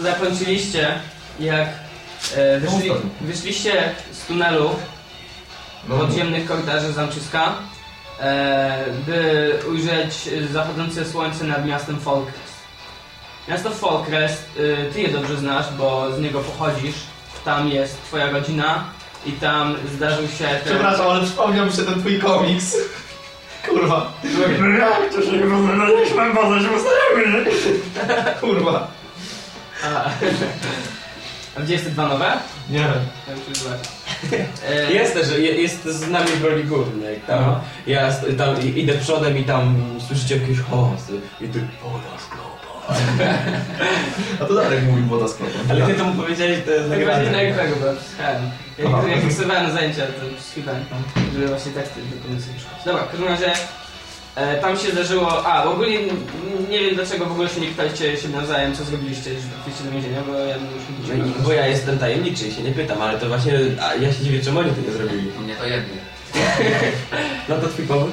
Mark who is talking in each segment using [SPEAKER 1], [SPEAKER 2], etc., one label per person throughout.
[SPEAKER 1] zakończyliście, jak e, wyszli, wyszliście z tunelu
[SPEAKER 2] No,
[SPEAKER 1] podziemnych korytarzy zamczyska, e, by ujrzeć zachodzące słońce nad miastem Folkrest. Miasto Folkrest, e, ty je dobrze znasz, bo z niego pochodzisz. Tam jest twoja rodzina i tam zdarzył się ten...
[SPEAKER 2] Przepraszam, ale przypomniał mi się ten twój komiks. Kurwa. Jak to się nie poznaliśmy, poznajemy. Kurwa.
[SPEAKER 1] A, a gdzie jest te dwa nowe?
[SPEAKER 2] Nie.
[SPEAKER 1] Ja muszę zobaczyć. E,
[SPEAKER 3] Jest też, je- jest z nami w roli głównej. Tam,
[SPEAKER 1] No.
[SPEAKER 3] Ja tam idę przodem i tam słyszycie jakieś hałasy. I ty, woda sklopa.
[SPEAKER 2] A to Darek mówił woda z.
[SPEAKER 3] Ale ty to mu powiedziałeś, to jest
[SPEAKER 1] Tak właśnie na
[SPEAKER 3] nagrane.
[SPEAKER 1] tego, bo.
[SPEAKER 2] Aha.
[SPEAKER 1] Jak, fiksowałem zajęcia, to słuchałem, żeby właśnie teksty do szukać. Dobra, w każdym razie e, tam się zdarzyło, a w ogóle nie wiem dlaczego w ogóle się nie pytaliście się nawzajem, co zrobiliście, żeby wrócić do więzienia, bo ja bym już
[SPEAKER 3] No
[SPEAKER 1] nie
[SPEAKER 3] Bo ja jestem tajemniczy i się nie pytam, ale to właśnie, a ja się dziwię, czemu oni to nie zrobili.
[SPEAKER 4] Mnie to jednie.
[SPEAKER 3] No to twój powód?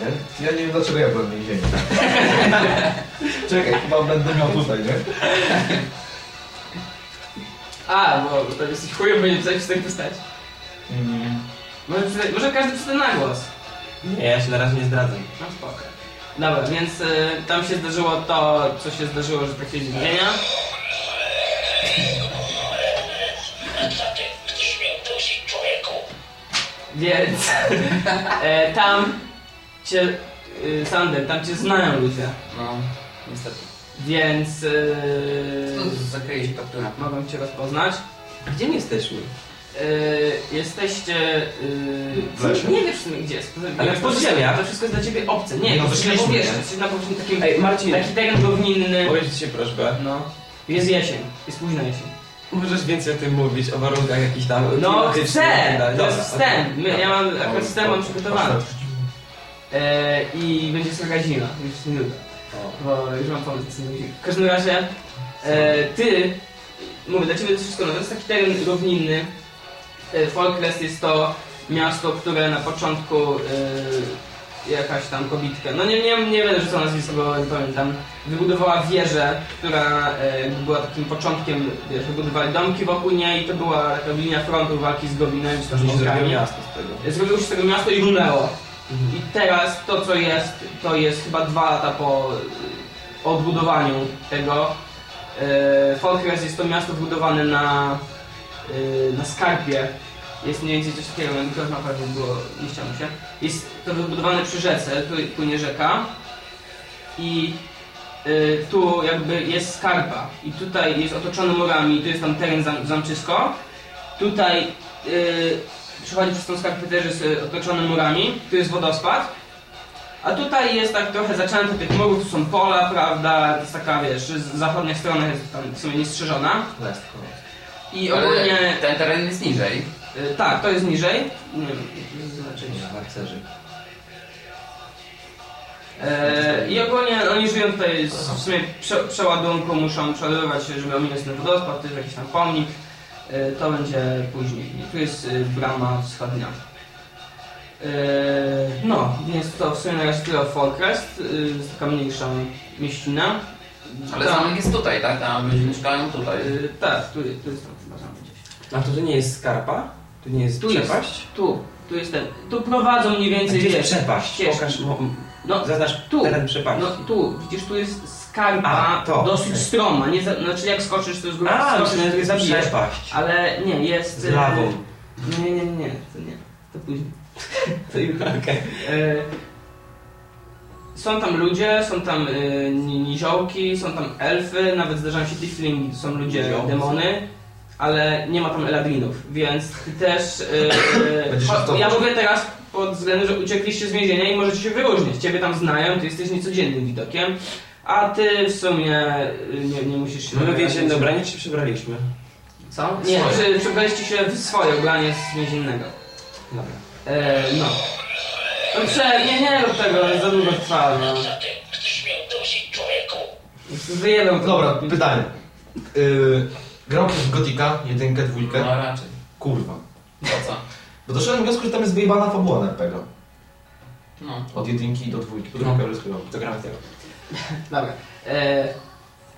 [SPEAKER 2] Nie? Ja nie wiem dlaczego ja byłem w więzieniu. Czekaj, chyba będę miał tutaj, nie?
[SPEAKER 1] A, bo to jesteś chujowy, nie pisałeś w tej postaci.
[SPEAKER 2] Mm.
[SPEAKER 1] Może, może każdy przeczyta na głos.
[SPEAKER 3] Nie, ja się na razie nie zdradzam.
[SPEAKER 1] No spoko. Dobra, więc y, tam się zdarzyło to, co się zdarzyło, że trafili z więzienia. Więc e, tam cię, y, Sander, tam cię znają ludzie,
[SPEAKER 4] No, niestety.
[SPEAKER 1] więc y,
[SPEAKER 4] zakryje się kaptura.
[SPEAKER 1] mogą cię rozpoznać.
[SPEAKER 3] Gdzie my jesteśmy?
[SPEAKER 1] Y, jesteście. Y,
[SPEAKER 2] W lesie.
[SPEAKER 1] Nie wiesz w sumie gdzie jest.
[SPEAKER 3] Ale w podziemiach.
[SPEAKER 1] To wszystko jest dla ciebie obce. Nie,
[SPEAKER 2] No
[SPEAKER 1] to powierzchni.
[SPEAKER 2] nie?
[SPEAKER 1] Jesteś na powierzchni takim.
[SPEAKER 3] Ej, Marcin,
[SPEAKER 1] Taki teren równinny.
[SPEAKER 3] powiedz ci prośbę.
[SPEAKER 1] No. Jest jesień. Jest późna jesień.
[SPEAKER 3] Możesz więcej o tym mówić, o warunkach jakichś tam
[SPEAKER 1] No chcę!
[SPEAKER 3] tak dalej.
[SPEAKER 1] To jest wstęp. My, ja mam akurat wstęp mam przygotowany. E, I będzie sroga zima. Już.
[SPEAKER 3] O.
[SPEAKER 1] Bo już mam pomysł. W każdym razie ty, mówię, dla ciebie to jest wszystko nowe. To jest taki teren równinny. E, Folkrest jest to miasto, które na początku e, jakaś tam kobitka, no nie, nie, nie będę rzucał nazwiska, bo nie pamiętam, wybudowała wieżę, która e, była takim początkiem, wiesz, wybudowali domki wokół niej i to była taka linia frontu walki z
[SPEAKER 3] To
[SPEAKER 1] też
[SPEAKER 3] się zrobiło miasto z tego.
[SPEAKER 1] Zrobiło się z tego miasto i runęło. I teraz to, co jest, to jest chyba dwa lata po odbudowaniu tego. E, Folkrest jest to miasto wbudowane na, na skarpie. Jest mniej więcej coś takiego, jakby to naprawdę było, nie chciałem się. Jest to wybudowane przy rzece, tu płynie rzeka. I e, tu jakby jest skarpa. I tutaj jest otoczony murami, tu jest tam teren zam, zamczysko. Tutaj yy, przechodzi przez tą skarpę też jest y, otoczony murami, tu jest wodospad. A tutaj jest tak trochę zaczęte tych murów, tu są pola, prawda, to jest taka, wiesz, z- zachodnia strona jest tam w sumie niestrzeżona. I
[SPEAKER 4] Ale
[SPEAKER 1] ogólnie,
[SPEAKER 4] ten teren jest niżej.
[SPEAKER 1] Y, tak, to jest niżej. Nie wiem, to znaczy nie.
[SPEAKER 3] Harcerzy.
[SPEAKER 1] E, I ogólnie oni żyją tutaj z, w sumie prze, przeładunku, muszą przeładowywać się, żeby ominąć ten wodospad, to jest jakiś tam pomnik. E, to będzie później. I tu jest brama wschodnia. E, no, więc to w sumie na razie tyle o Folkrest, jest taka mniejsza mieścina.
[SPEAKER 4] Ale
[SPEAKER 1] Tam-
[SPEAKER 4] zamek jest tutaj, tak? Tam ludzie mieszkają tutaj.
[SPEAKER 1] tak, tu, tu jest tam chyba zamek gdzieś.
[SPEAKER 3] A to, to nie jest skarpa? To nie jest
[SPEAKER 1] Tu jest,
[SPEAKER 3] przepaść?
[SPEAKER 1] tu, tu jest ten, tu prowadzą mniej więcej,
[SPEAKER 3] Gdzie jest przepaść?
[SPEAKER 1] ścieżki.
[SPEAKER 3] Pokaż, mo,
[SPEAKER 1] No,
[SPEAKER 3] zaznacz
[SPEAKER 1] tu.
[SPEAKER 3] teren przepaści.
[SPEAKER 1] No tu, widzisz, tu jest skarpa
[SPEAKER 3] A, to.
[SPEAKER 1] dosyć stroma, nie za, znaczy jak skoczysz to z góry
[SPEAKER 3] A,
[SPEAKER 1] skoczysz,
[SPEAKER 3] że jest
[SPEAKER 1] zabijesz.
[SPEAKER 3] przepaść.
[SPEAKER 1] Ale nie, jest...
[SPEAKER 3] Z lawą.
[SPEAKER 1] e, Nie, nie, nie, to nie, to później.
[SPEAKER 3] To już, okej.
[SPEAKER 1] E, są tam ludzie, są tam ni- niziołki, są tam elfy, nawet zdarzają się tieflingi, to są ludzie,
[SPEAKER 3] Niziołki.
[SPEAKER 1] demony, ale nie ma tam eladrinów, więc ty też...
[SPEAKER 2] Ratować.
[SPEAKER 1] ja mówię teraz pod względem, że uciekliście z więzienia i możecie się wyróżnić. Ciebie tam znają, ty jesteś niecodziennym widokiem, a ty w sumie e, nie, nie musisz się... Wyrazić.
[SPEAKER 3] więzienne ubranie, czy przebraliśmy?
[SPEAKER 1] Co? Nie, przebraliście się w swoje ubranie z więziennego.
[SPEAKER 3] Dobra.
[SPEAKER 1] E, no. No prze, nie, nie rób tego, za długo trwa, no. Wyjebał to.
[SPEAKER 2] Dobra, pytanie. Yy, grał ktoś w Gotika, jedynkę, dwójkę?
[SPEAKER 4] No raczej.
[SPEAKER 2] Kurwa.
[SPEAKER 4] Po co?
[SPEAKER 2] Bo doszedłem do wniosku, że tam jest wyjebana fabuła na RPG.
[SPEAKER 4] No.
[SPEAKER 2] Od jedynki do dwójki. To
[SPEAKER 3] No.
[SPEAKER 2] już chyba.
[SPEAKER 3] To gramy tego.
[SPEAKER 1] Dobra. E,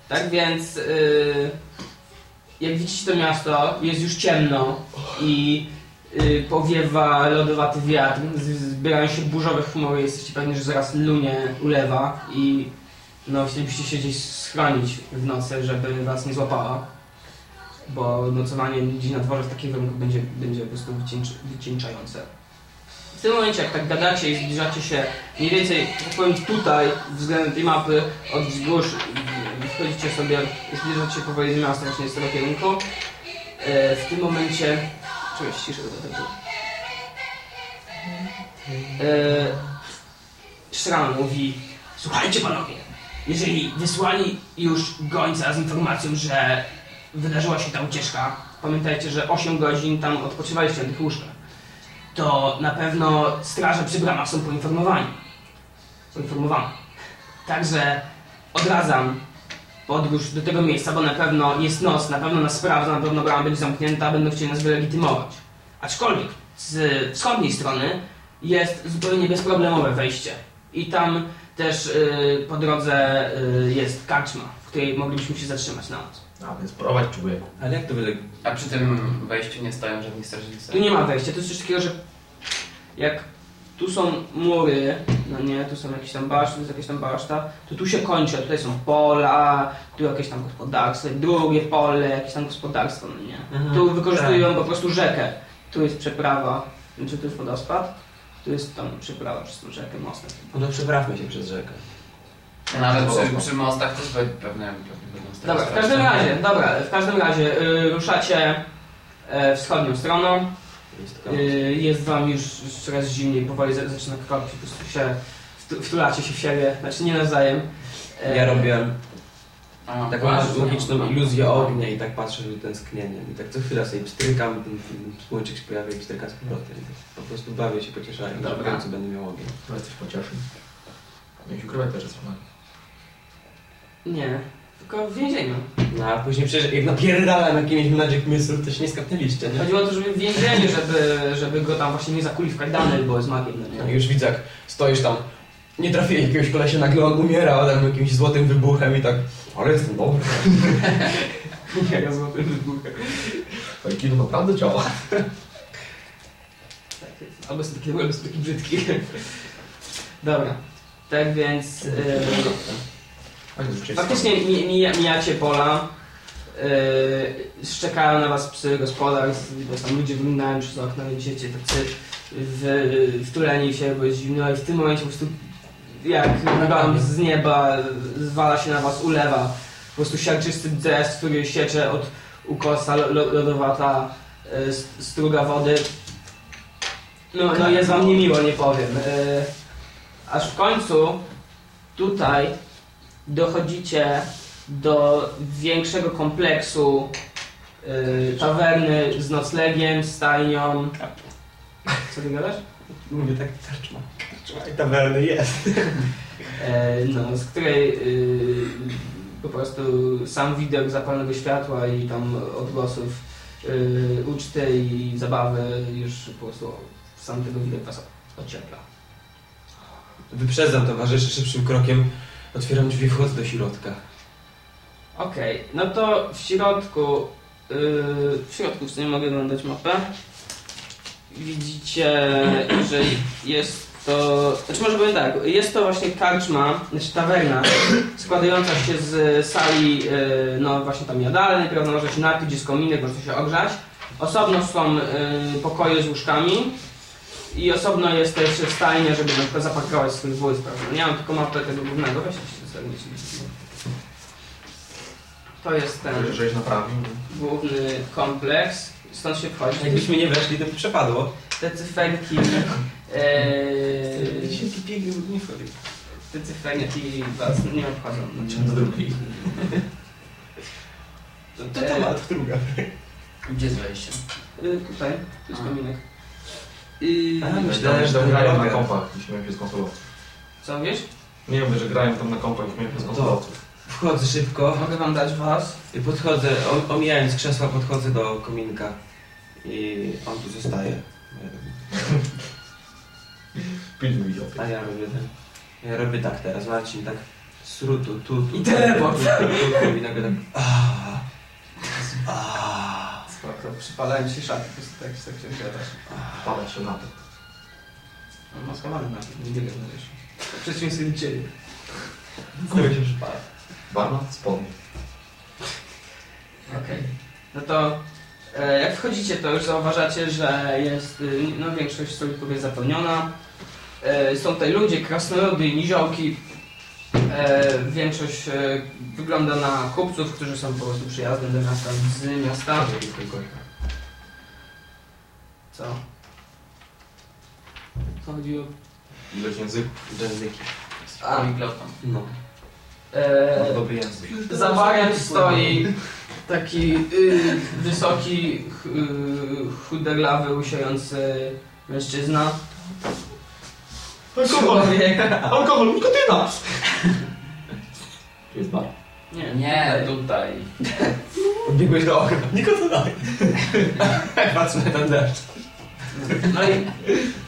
[SPEAKER 1] Tak więc, yy, jak widzicie to miasto, jest już ciemno i yy, powiewa lodowaty wiatr, zbierają się burzowe chmury, jesteście pewni, że zaraz lunie ulewa i no, chcielibyście się gdzieś schronić w nocy, żeby was nie złapała. Bo nocowanie gdzieś na dworze w takich warunkach będzie, będzie po prostu wycieńcz, wycieńczające. W tym momencie, jak tak gadacie i zbliżacie się mniej więcej, tak powiem tutaj, względem tej mapy, od wzgórz, wchodzicie sobie, zbliżacie się powoli do miasta właśnie z tego kierunku. E, W tym momencie... Czuję ciszę do tego. E, Szran mówi, słuchajcie panowie, jeżeli wysłali już gońca z informacją, że wydarzyła się ta ucieczka, pamiętajcie, że 8 godzin tam odpoczywaliście na tych łóżkach, to na pewno straże przy bramach są poinformowani. Poinformowani. Także odradzam podróż do tego miejsca, bo na pewno jest noc, na pewno nas sprawdza, na pewno brama będzie zamknięta, będą chcieli nas wylegitymować. Aczkolwiek z wschodniej strony jest zupełnie bezproblemowe wejście. I tam też y, po drodze y, jest karczma, w której moglibyśmy się zatrzymać na noc.
[SPEAKER 2] A więc prowadź człowieku.
[SPEAKER 3] Ale jak to wylega?
[SPEAKER 4] A przy tym wejściu nie stoją żadni strażnicy.
[SPEAKER 1] Tu nie ma wejścia, to jest coś takiego, że jak tu są mury, no nie, tu są jakieś tam baszty, tu jest jakaś tam baszta, to tu się kończy, a tutaj są pola, tu jakieś tam gospodarstwo, drugie pole, jakieś tam gospodarstwo, no nie.
[SPEAKER 3] Mhm.
[SPEAKER 1] Tu wykorzystują po prostu rzekę. Tu jest przeprawa, wiem czy tu jest wodospad, tu jest tam przeprawa przez tą rzekę, mostem.
[SPEAKER 3] No to przeprawmy się przez rzekę.
[SPEAKER 4] No ale przy, przy mostach też pewnie, pewnie będą straże.
[SPEAKER 1] Dobra, w każdym razie, dobra, w każdym razie y, ruszacie e, wschodnią stroną,
[SPEAKER 3] Jest.
[SPEAKER 1] Y, Jest wam już coraz zimniej, powoli za- zaczyna kropić, po prostu się wtu- wtulacie się w siebie, znaczy nie nawzajem. E,
[SPEAKER 3] Ja robię
[SPEAKER 4] A,
[SPEAKER 3] taką magiczną iluzję ognia i tak patrzę z tęsknieniem. I tak co chwila sobie pstrykam, ten, ten słończyk się pojawia i pstrykam z powrotem. I tak Po prostu bawię się, pocieszając, że w
[SPEAKER 1] Dobra.
[SPEAKER 3] końcu będę miał ogień.
[SPEAKER 2] To jesteś pocieszy. Mieć ukrywać też jest.
[SPEAKER 1] Nie, tylko w więzieniu.
[SPEAKER 3] No a później przecież jak napierdalam jakimiś magic mistrów, to się nie skapnęliście, nie?
[SPEAKER 1] Chodziło o to, żeby w więzieniu, żeby, żeby go tam właśnie nie zakuli w kajdany, bo jest magiem, no
[SPEAKER 3] No
[SPEAKER 1] nie?
[SPEAKER 3] już widzę, jak stoisz tam, nie trafię jakiegoś kolesia, nagle on umiera tam jakimś złotym wybuchem i tak, ale jestem dobry.
[SPEAKER 1] Umiera złotym wybuchem.
[SPEAKER 2] Fajki no naprawdę działa.
[SPEAKER 1] Tak jest. Albo jest taki, albo jest taki brzydki. Dobra, tak więc... y,
[SPEAKER 2] że
[SPEAKER 1] Faktycznie mi- mija, mijacie pola, yy, szczekają na was psy gospodarstw, widać tam ludzie wyglądają przez okno, widzicie tacy w, w siebie, bo jest zimno i w tym momencie po prostu jak z nieba zwala się na was ulewa, po prostu siarczysty deszcz, który siecze od ukosa lo, lo, lodowata yy, struga wody. No, no jest wam niemiło, nie powiem. Yy, aż w końcu tutaj dochodzicie do większego kompleksu y, tawerny z noclegiem, stajnią. Co ty gadasz?
[SPEAKER 3] Mówię tak, karczma, karczma i tawerny jest.
[SPEAKER 1] E, no, z której y, po prostu sam widok zapalonego światła i tam odgłosów y, uczty i zabawy już po prostu sam tego widok was ociepla.
[SPEAKER 3] Wyprzedzam towarzyszy szybszym krokiem, otwieram drzwi, wchodzę do środka.
[SPEAKER 1] Okej, no to w środku, yy, w środku w sumie mogę oglądać mapę. Widzicie, że jest to, znaczy może powiem tak, jest to właśnie karczma, znaczy tawerna, składająca się z sali, yy, no właśnie tam jadalnej, prawda, można się napić, jest kominek, można się ogrzać. Osobno są yy, pokoje z łóżkami i osobno jest też stajnia, żeby na przykład zaparkować swój wóz, prawda. Ja mam tylko mapę tego głównego, weź się sobie To jest ten
[SPEAKER 2] Żeś naprawił.
[SPEAKER 1] główny kompleks, stąd się wchodzi.
[SPEAKER 3] Jakbyśmy nie weszli, to by przepadło.
[SPEAKER 1] Te cyferki, ee,
[SPEAKER 3] Dziesięci pięknych nie wchodzi.
[SPEAKER 1] te cyferki was nie obchodzą.
[SPEAKER 2] Z drugiej.
[SPEAKER 3] To to ma druga.
[SPEAKER 4] Gdzie jest wejście?
[SPEAKER 1] Y, tutaj, tu jest kominek. Y,
[SPEAKER 3] A, myślałem, że to
[SPEAKER 2] grają na kompach i śmieją się z konsolowców.
[SPEAKER 1] co wiesz?
[SPEAKER 2] Nie wiem, że grają tam na kompach i śmieją się z
[SPEAKER 3] No
[SPEAKER 2] konsolowców.
[SPEAKER 3] Wchodzę szybko
[SPEAKER 1] Mogę wam dać was.
[SPEAKER 3] i podchodzę, om- omijając krzesła, podchodzę do kominka i on tu zostaje.
[SPEAKER 2] Pilnuj ją.
[SPEAKER 3] A ja robię ten. Ja robię tak teraz, Marcin, tak srutu, tu, tu.
[SPEAKER 1] I teleport.
[SPEAKER 3] I nagle tak... aaa, aaa.
[SPEAKER 1] Spoko, przypalałem się szaty, po prostu tak, tak się gadasz.
[SPEAKER 2] Pada się na to.
[SPEAKER 1] On maskowany na tym, nie biegam na ryż. Przeciwieństwie do ciebie.
[SPEAKER 3] Się przypala.
[SPEAKER 2] Barman? Spodnie.
[SPEAKER 1] Okej. No to e, jak wchodzicie, to już zauważacie, że jest, y, no większość stolików jest zapełniona. E, są tutaj ludzie, krasnoludy, niziołki. E, większość e, wygląda na kupców, którzy są po prostu przyjazdem do miasta, z miasta. Co? Co chodzi o...
[SPEAKER 2] Ilość języków.
[SPEAKER 3] Języki.
[SPEAKER 1] A,
[SPEAKER 4] Poliglotą.
[SPEAKER 3] No.
[SPEAKER 1] e,
[SPEAKER 2] dobry język.
[SPEAKER 1] Za barem stoi taki y, wysoki, y, chuderlawy, usiejący mężczyzna.
[SPEAKER 2] Alkohol! Alkohol! Nikotyna! Tu jest bar.
[SPEAKER 1] Nie,
[SPEAKER 4] Nie,
[SPEAKER 1] tutaj.
[SPEAKER 4] tutaj.
[SPEAKER 3] Biegłeś do okna. Nikotyna. Patrzę na ten deszcz.
[SPEAKER 1] No i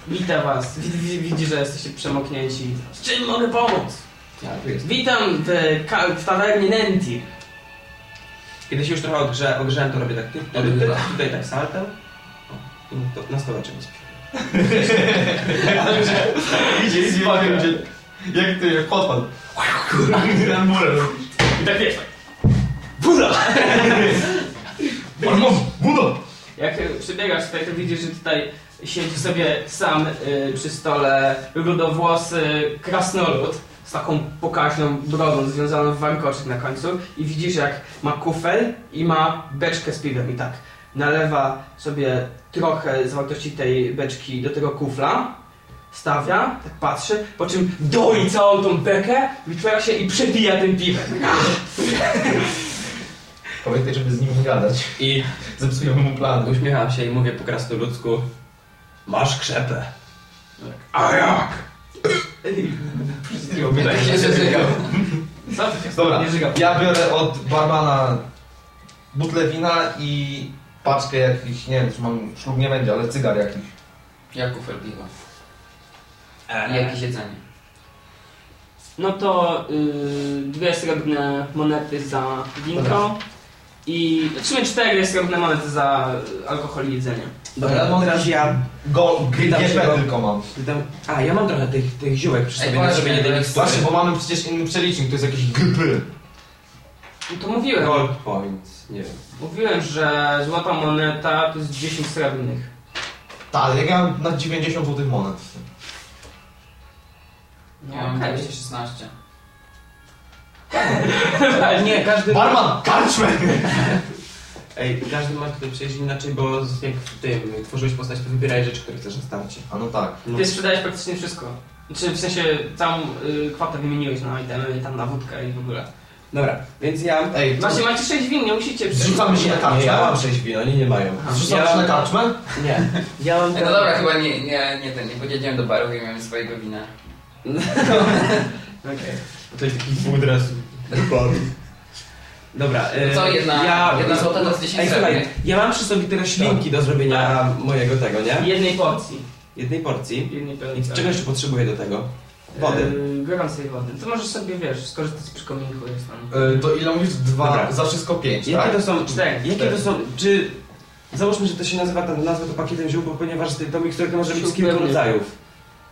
[SPEAKER 1] witam was. Widzi, widzi, że jesteście przemoknięci. Z czym mogę pomóc?
[SPEAKER 3] Ja, tu jest.
[SPEAKER 1] Witam w, ka- w tawernie Nentir.
[SPEAKER 3] Kiedy się już trochę odgrze, ogrzałem, to robię tak ty, ty, ty, ty, tutaj tak saltem. O, i to, na stole czegoś
[SPEAKER 2] Idzie, idzie, idzie. Jak ty, jak podpadł. Na murę robisz.
[SPEAKER 1] I tak wiesz,
[SPEAKER 2] Buda! Barman! Buda!
[SPEAKER 1] Jak przybiegasz tutaj, to widzisz, że tutaj siedzi sobie sam y, przy stole rudowłosy krasnolud z taką pokaźną brodą związaną w warkoczyk na końcu i widzisz, jak ma kufel i ma beczkę z piwem i tak nalewa sobie trochę zawartości tej beczki do tego kufla, stawia, tak patrzy, po czym doi całą tą bekę, wytwiera się i przepija tym piwem.
[SPEAKER 2] Pamiętaj, żeby z nim nie gadać.
[SPEAKER 3] I
[SPEAKER 2] Zepsujemy mu plany.
[SPEAKER 3] uśmiecham się i mówię po krasnoludzku Masz krzepę.
[SPEAKER 1] A jak? Ty się
[SPEAKER 2] Dobra,
[SPEAKER 1] nie
[SPEAKER 2] ja biorę od barmana butlę wina i paczkę jakichś, nie wiem, czy mam, szlug nie będzie, ale cygar jakiś.
[SPEAKER 4] Jak kufel piwa. I jakieś jedzenie.
[SPEAKER 1] No to y, dwie srebrne monety za winko
[SPEAKER 2] Dobra.
[SPEAKER 1] i w sumie cztery srebrne monety za alkohol i jedzenie.
[SPEAKER 3] Dobra, no teraz ja
[SPEAKER 2] Go,
[SPEAKER 3] Pytam się
[SPEAKER 2] GP
[SPEAKER 3] go.
[SPEAKER 2] tylko mam.
[SPEAKER 3] pytam, A, ja mam trochę tych, tych ziółek przy
[SPEAKER 4] Ej,
[SPEAKER 3] sobie na
[SPEAKER 4] właśnie,
[SPEAKER 3] zrobienie tej mikstury.
[SPEAKER 2] Właśnie, bo mamy przecież inny przelicznik, to jest jakiś GP.
[SPEAKER 1] No to mówiłem,
[SPEAKER 3] Gold points, nie wiem.
[SPEAKER 1] mówiłem, że złota moneta to jest 10 srebrnych.
[SPEAKER 2] Tak, ale ja mam na 90 złotych monet.
[SPEAKER 1] No
[SPEAKER 4] Ja mam
[SPEAKER 1] okej.
[SPEAKER 4] 216.
[SPEAKER 3] Nie, każdy ma...
[SPEAKER 2] Barman, karczmy!
[SPEAKER 3] Ej, każdy ma tutaj przecież inaczej, bo z- jak w tym tworzyłeś postać, to wybieraj rzeczy, które chcesz na starcie.
[SPEAKER 2] A no tak.
[SPEAKER 3] No.
[SPEAKER 1] Ty sprzedałeś praktycznie wszystko. Czy w sensie całą y, kwotę wymieniłeś na itemy, tam na wódkę i w ogóle.
[SPEAKER 3] Dobra, więc ja...
[SPEAKER 2] Ej, to
[SPEAKER 1] Właśnie macie 6 win, nie musicie...
[SPEAKER 2] Zrzucamy się na
[SPEAKER 3] Nie,
[SPEAKER 2] karczmę?
[SPEAKER 3] ja mam 6 win, oni nie mają.
[SPEAKER 2] Zrzucamy
[SPEAKER 3] ja
[SPEAKER 2] się na
[SPEAKER 3] mam-
[SPEAKER 2] karczmę?
[SPEAKER 3] Nie. Ja mam...
[SPEAKER 4] Ej, no dobra, chyba nie, nie, nie ten, nie podjedziemy do baru i miałem swojego wina.
[SPEAKER 1] Okej.
[SPEAKER 3] To jest taki pudres. Dobra,
[SPEAKER 4] No co,
[SPEAKER 3] y,
[SPEAKER 4] jedna-
[SPEAKER 3] ja,
[SPEAKER 4] jedna złota to jest 10
[SPEAKER 3] Ej, słuchaj, ja mam przy sobie te roślinki do zrobienia mojego tego, nie?
[SPEAKER 1] Jednej porcji.
[SPEAKER 3] Jednej porcji.
[SPEAKER 1] Jednej
[SPEAKER 3] I
[SPEAKER 1] porcji.
[SPEAKER 3] czego jeszcze potrzebuję do tego? Wody.
[SPEAKER 1] Yy, gorącej wody. To możesz sobie, wiesz, skorzystać przy kominku, jest tam.
[SPEAKER 2] Y, To ile mówisz? Dwa,
[SPEAKER 3] Dobra.
[SPEAKER 2] za wszystko pięć,
[SPEAKER 3] Jakie
[SPEAKER 2] tak?
[SPEAKER 3] to są...
[SPEAKER 1] Cztery.
[SPEAKER 3] Jakie
[SPEAKER 2] Cztery.
[SPEAKER 3] to są... Czy... Załóżmy, że to się nazywa, ta nazwa to pakietem ziół, bo ponieważ to miksturka może być z kilku rodzajów.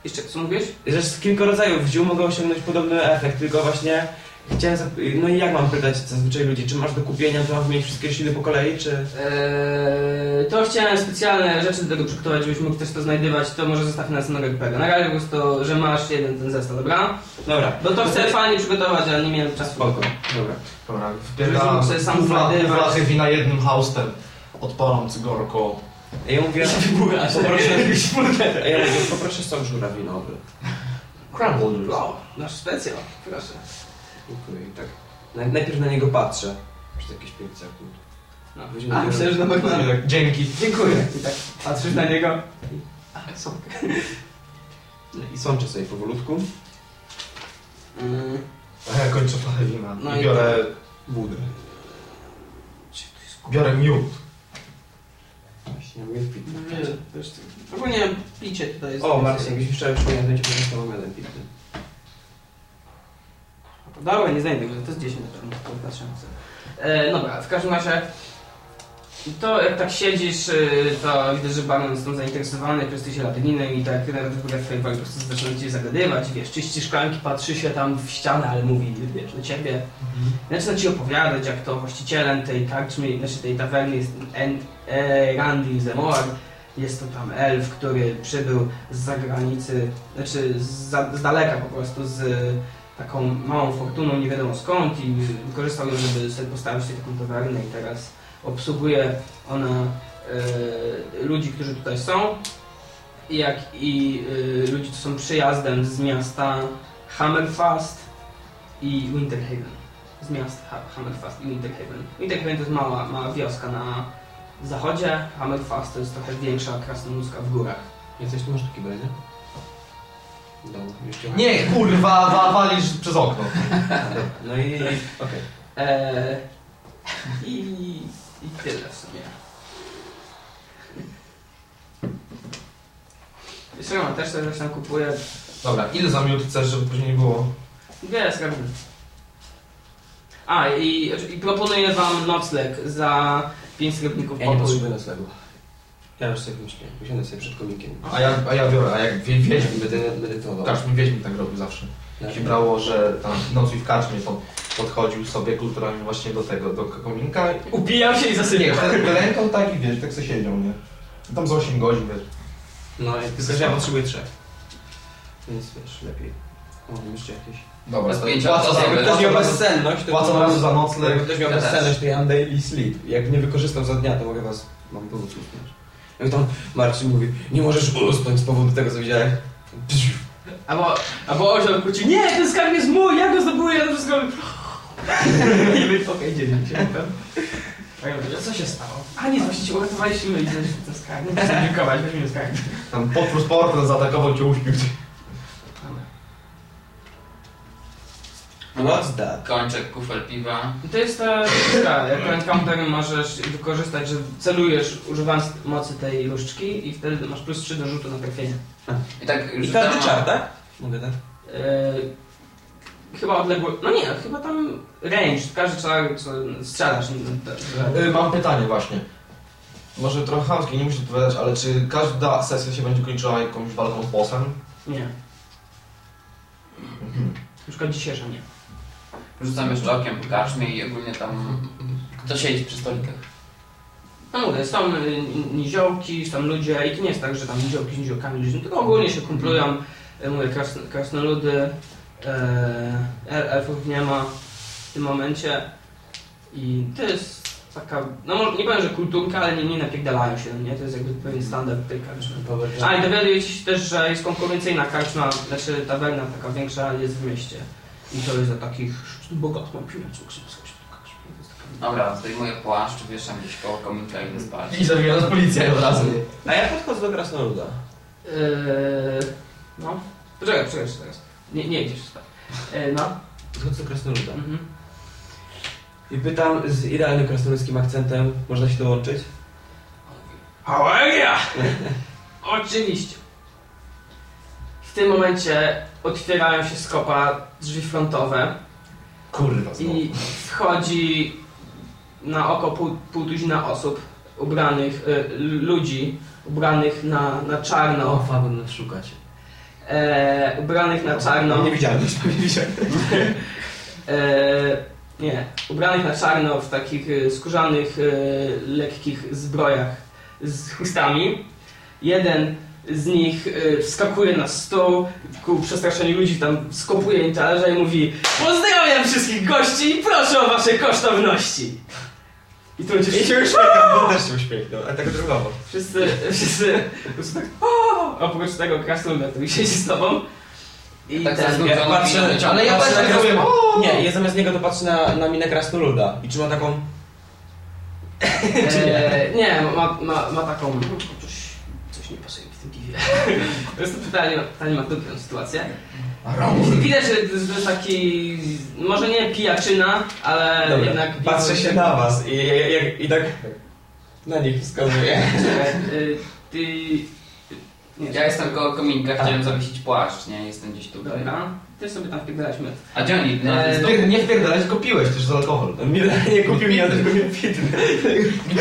[SPEAKER 1] Jeszcze, co mówisz?
[SPEAKER 3] Że z kilku rodzajów ziół mogą osiągnąć podobny efekt, tylko właśnie chciałem zap- No i jak mam pytać zazwyczaj ludzi, czy masz do kupienia, to mam wymienić wszystkie rośliny po kolei, czy...
[SPEAKER 1] Eee, to chciałem specjalne rzeczy do tego przygotować, żebyś mógł też to znajdywać, to może zostaw na następnego RPG. Na razie po prostu, że masz jeden ten zestaw, dobra?
[SPEAKER 3] Dobra.
[SPEAKER 1] Bo to chcę fajnie przygotować, ale nie miałem czasu.
[SPEAKER 3] Spoko. Dobra.
[SPEAKER 2] Dobra,
[SPEAKER 1] sam
[SPEAKER 2] pół pół flachy wina jednym haustem. Odpalam cygorko.
[SPEAKER 3] Ja mówię, poproszę, ja mówię, poproszę sok żurawinowy.
[SPEAKER 2] Crumble
[SPEAKER 1] nasz specjal, proszę.
[SPEAKER 3] Dziękuję i tak. Naj- Najpierw na niego patrzę. Przez jakieś 5 sekund.
[SPEAKER 1] No.
[SPEAKER 3] Weźmy
[SPEAKER 1] A, myślę, że na McDonald's.
[SPEAKER 2] Dzięki.
[SPEAKER 1] Dziękuję. I tak patrzysz na niego. A, są.
[SPEAKER 3] I sączę sobie powolutku.
[SPEAKER 1] Mm,
[SPEAKER 2] A ja kończę flachę wina.
[SPEAKER 1] No
[SPEAKER 2] I
[SPEAKER 1] i-
[SPEAKER 2] biorę,
[SPEAKER 3] Budę.
[SPEAKER 2] biorę miód.
[SPEAKER 3] Właśnie, mówię w pitny.
[SPEAKER 1] no wiesz, wiesz, ogólnie picie tutaj jest...
[SPEAKER 3] O, Marcin, jakbyś wczoraj przypomniał, to pozostało miodem pitnym.
[SPEAKER 1] Dobra, nie znajdę to jest 10 na pewno, to patrzę. E, dobra, w każdym razie to jak tak siedzisz, y, to widać, że barman jest tym zainteresowany, jesteś latyninem i tak nawet w ogóle twoje po prostu zaczyna cię zagadywać, wiesz, czyści szklanki, patrzy się tam w ścianę, ale mówi, wiesz, do ciebie. Zaczyna ci opowiadać, jak to właścicielem tej karczmy, znaczy tej tawerny jest e, Randy Zemor. Jest to tam elf, który przybył z zagranicy, znaczy z, za- z daleka po prostu, z taką małą fortuną, nie wiadomo skąd i wykorzystał ją, żeby sobie postawić taką tawernę i teraz obsługuje ona e, ludzi, którzy tutaj są, jak i e, ludzi, którzy są przyjazdem z miasta Hammerfast i Winterhaven. Z miast ha Hammerfast i Winterhaven. Winterhaven to jest mała, mała wioska na zachodzie, Hammerfast to jest trochę większa krasnoludzka w górach.
[SPEAKER 3] Jesteś tu masz taki nie?
[SPEAKER 2] Nie, kurwa, wa- walisz przez okno.
[SPEAKER 3] No i okej.
[SPEAKER 1] Eee, i, I tyle w sumie. Jeszcze mam też sobie tam kupuję.
[SPEAKER 2] Dobra, ile za minut chcesz, żeby później nie było?
[SPEAKER 1] Dwie srebrne. A, i, i proponuję wam nocleg za 5 srebrników
[SPEAKER 3] Ja nie potrzebuję noclegu. Ja już sobie myślę, usiądę sobie przed komikiem.
[SPEAKER 2] A ja, a ja biorę, a jak wie, wiedźmin,
[SPEAKER 3] Będę medytował.
[SPEAKER 2] Karczmy Wiedźmin tak robił zawsze.
[SPEAKER 3] Ja
[SPEAKER 2] się brało, że tam nocuj w karczmie pod, podchodził sobie kulturalnie właśnie do tego, do kominka. i-
[SPEAKER 1] Upijał się i
[SPEAKER 2] Nie,
[SPEAKER 1] zasypiał.
[SPEAKER 2] wtedy klękał tak i wiesz, tak se siedział, nie? I Tam z 8 godzin, wiesz.
[SPEAKER 3] No, jak tylko ja potrzebuję trzech. Więc wiesz, lepiej. Mam jeszcze jakieś.
[SPEAKER 2] Dobra, to płacę za.
[SPEAKER 3] Jakby ktoś miał bezsenność, to
[SPEAKER 2] płacę od razu za
[SPEAKER 3] Jakby
[SPEAKER 2] nocleg.
[SPEAKER 3] ktoś miał bezsenność, to ja mam daily sleep. Jak nie wykorzystam za dnia, to mogę was, mam pomóc usnąć. Jak tam Marcin mówi, nie możesz usnąć z powodu tego, co widziałeś.
[SPEAKER 1] Albo, albo orzeł kłóci, nie, ten skarb jest mój, ja go zdobyłem, ja to wszystko... I wy, okej, dzielimy się. A ja mówię, co się stało? A nic, właściwie uratowaliśmy i ten skarb. Nie chcę dziękować, weźmiemy skarb.
[SPEAKER 2] Tam potwór sportem zaatakował cię, uśpił cię.
[SPEAKER 3] What's that?
[SPEAKER 4] Kończę kufel piwa.
[SPEAKER 1] To jest ta sztuka, jako encounter możesz wykorzystać, że celujesz używając mocy tej różdżki i wtedy masz plus 3 do rzutu na trafienie.
[SPEAKER 4] I tak
[SPEAKER 3] I
[SPEAKER 4] rzucam-
[SPEAKER 3] każdy czar, tak? Mogę tak?
[SPEAKER 1] Yy, chyba odległość, no nie, chyba tam range, każdy czar, co strzelasz. że-
[SPEAKER 2] Y, Mam pytanie właśnie. Może trochę chamskie, nie musisz odpowiadać, ale czy każda sesja się będzie kończyła jakąś walką z bossem?
[SPEAKER 1] Nie,
[SPEAKER 2] Mhm.
[SPEAKER 1] na przykład dzisiejsza nie.
[SPEAKER 4] Rzucam jeszcze okiem po karczmie i ogólnie tam... Kto siedzi przy stolikach?
[SPEAKER 1] No mówię, są y, niziołki, są ludzie i to nie jest tak, że tam niziołki z niziołkami ludzie, tylko ogólnie się kumplują, y, mówię, krasn, krasnoludy, e, el- elfów nie ma w tym momencie i to jest taka, no może- nie powiem, że kulturka, ale nie, nie napierdalają się, nie? To jest jakby pewien standard tej karczmy. A i dowiadujecie się też, że jest konkurencyjna karczma, znaczy tawerna taka większa jest w mieście. I to jest dla takich bogatych pieniędzów.
[SPEAKER 4] Dobra, zdejmuję płaszcz, wieszam gdzieś koło kominka i idę spać.
[SPEAKER 2] I zabija nas policja od razu.
[SPEAKER 3] A ja podchodzę do krasnoluda.
[SPEAKER 1] Eee, no. Poczekaj, poczekaj jeszcze teraz. Nie, nie idziesz spać. Eee, no.
[SPEAKER 3] Podchodzę do krasnoluda.
[SPEAKER 1] Mhm.
[SPEAKER 3] I pytam z idealnym krasnoludzkim akcentem, można się dołączyć?
[SPEAKER 1] Aleluja! Oczywiście. W tym momencie otwierają się z kopa drzwi frontowe
[SPEAKER 2] Kurwa, znowu.
[SPEAKER 1] i wchodzi na oko pół, pół tuzina osób ubranych, y, ludzi ubranych na, na czarno.
[SPEAKER 3] fabel nas szukać.
[SPEAKER 1] E, ubranych na czarno.
[SPEAKER 3] Nie widziałem, nic nie widziałem.
[SPEAKER 1] E, nie, ubranych na czarno w takich e, skórzanych, e, lekkich zbrojach z chustami. Jeden z nich e, wskakuje na stół, ku przestraszeniu ludzi tam skopuje im talerze i mówi Pozdrawiam wszystkich gości i proszę o wasze kosztowności. I tu ludzie
[SPEAKER 3] I się uśmiecham, bo też się uśmiechnął, ale tak drugowo.
[SPEAKER 1] Wszyscy, wszyscy po prostu tak o, oprócz tego krasnoluda, który siedzi z tobą. I
[SPEAKER 4] Tak
[SPEAKER 1] ten,
[SPEAKER 3] Ja patrzę,
[SPEAKER 2] ale ja
[SPEAKER 3] patrzę
[SPEAKER 2] też
[SPEAKER 3] na
[SPEAKER 2] tak
[SPEAKER 3] krasnoluda. Nie, ja zamiast niego to patrzę na, na minę krasnoluda i trzyma taką... Czy nie?
[SPEAKER 1] E, nie, ma, ma, ma taką. Coś, coś nie pasuje jest to pytanie, pytanie ma trudną sytuację. Widać, że to jest taki. Może nie pijaczyna, ale
[SPEAKER 3] Dobra,
[SPEAKER 1] jednak.
[SPEAKER 3] patrzę się na was i, i, i, tak na nich wskazuję.
[SPEAKER 1] Y, Ty. Nie,
[SPEAKER 4] Ja jestem koło kominka, chciałem zawiesić płaszcz, nie? Jestem gdzieś tutaj.
[SPEAKER 1] Dobra. też sobie tam wpierdalać metr.
[SPEAKER 4] A gdzie oni? No,
[SPEAKER 1] Eee,
[SPEAKER 2] Nie, nie wpierdalać, tylko piłeś też z alkohol.
[SPEAKER 3] Nie kupił mi, ja też.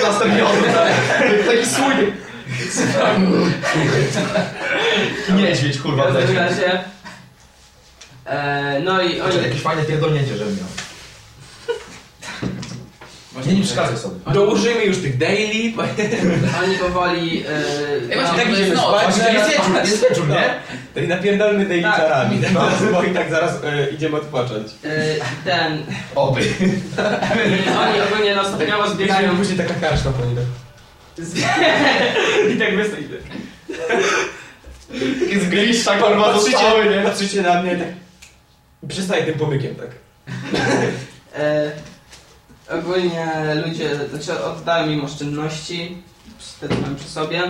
[SPEAKER 2] Plaster miodu, tak? Taki słoń. Niedźwiedź, kurwa,
[SPEAKER 1] W każdym razie... E, no i oni...
[SPEAKER 2] Znaczy, jakieś fajne pierdolnięcie, żebym miał.
[SPEAKER 4] właśnie
[SPEAKER 2] Nie, nie przeszkadzaj sobie.
[SPEAKER 3] Dołożymy już tych daily.
[SPEAKER 1] Oni powoli... E,
[SPEAKER 4] Ej, właśnie
[SPEAKER 1] no,
[SPEAKER 4] tak
[SPEAKER 1] to
[SPEAKER 4] idziemy
[SPEAKER 1] jest-
[SPEAKER 4] spać.
[SPEAKER 2] Właśnie jest wieczór, jest wieczór, nie?
[SPEAKER 3] To i napierdolmy daily
[SPEAKER 1] Tak.
[SPEAKER 3] czarami. No. Bo i tak zaraz e, idziemy odpocząć.
[SPEAKER 1] e, ten...
[SPEAKER 2] Oby.
[SPEAKER 1] Oni ogólnie no, stopniowo zbiegają...
[SPEAKER 3] później taka karszta po.
[SPEAKER 1] I tak wystoimy.
[SPEAKER 2] Takie zgliszcza, kurwa, zostały, nie?
[SPEAKER 3] patrzycie na mnie tak. Przestaję tym pomykiem, tak.
[SPEAKER 1] E, ogólnie ludzie znaczy oddają im oszczędności, wtedy mam przy sobie.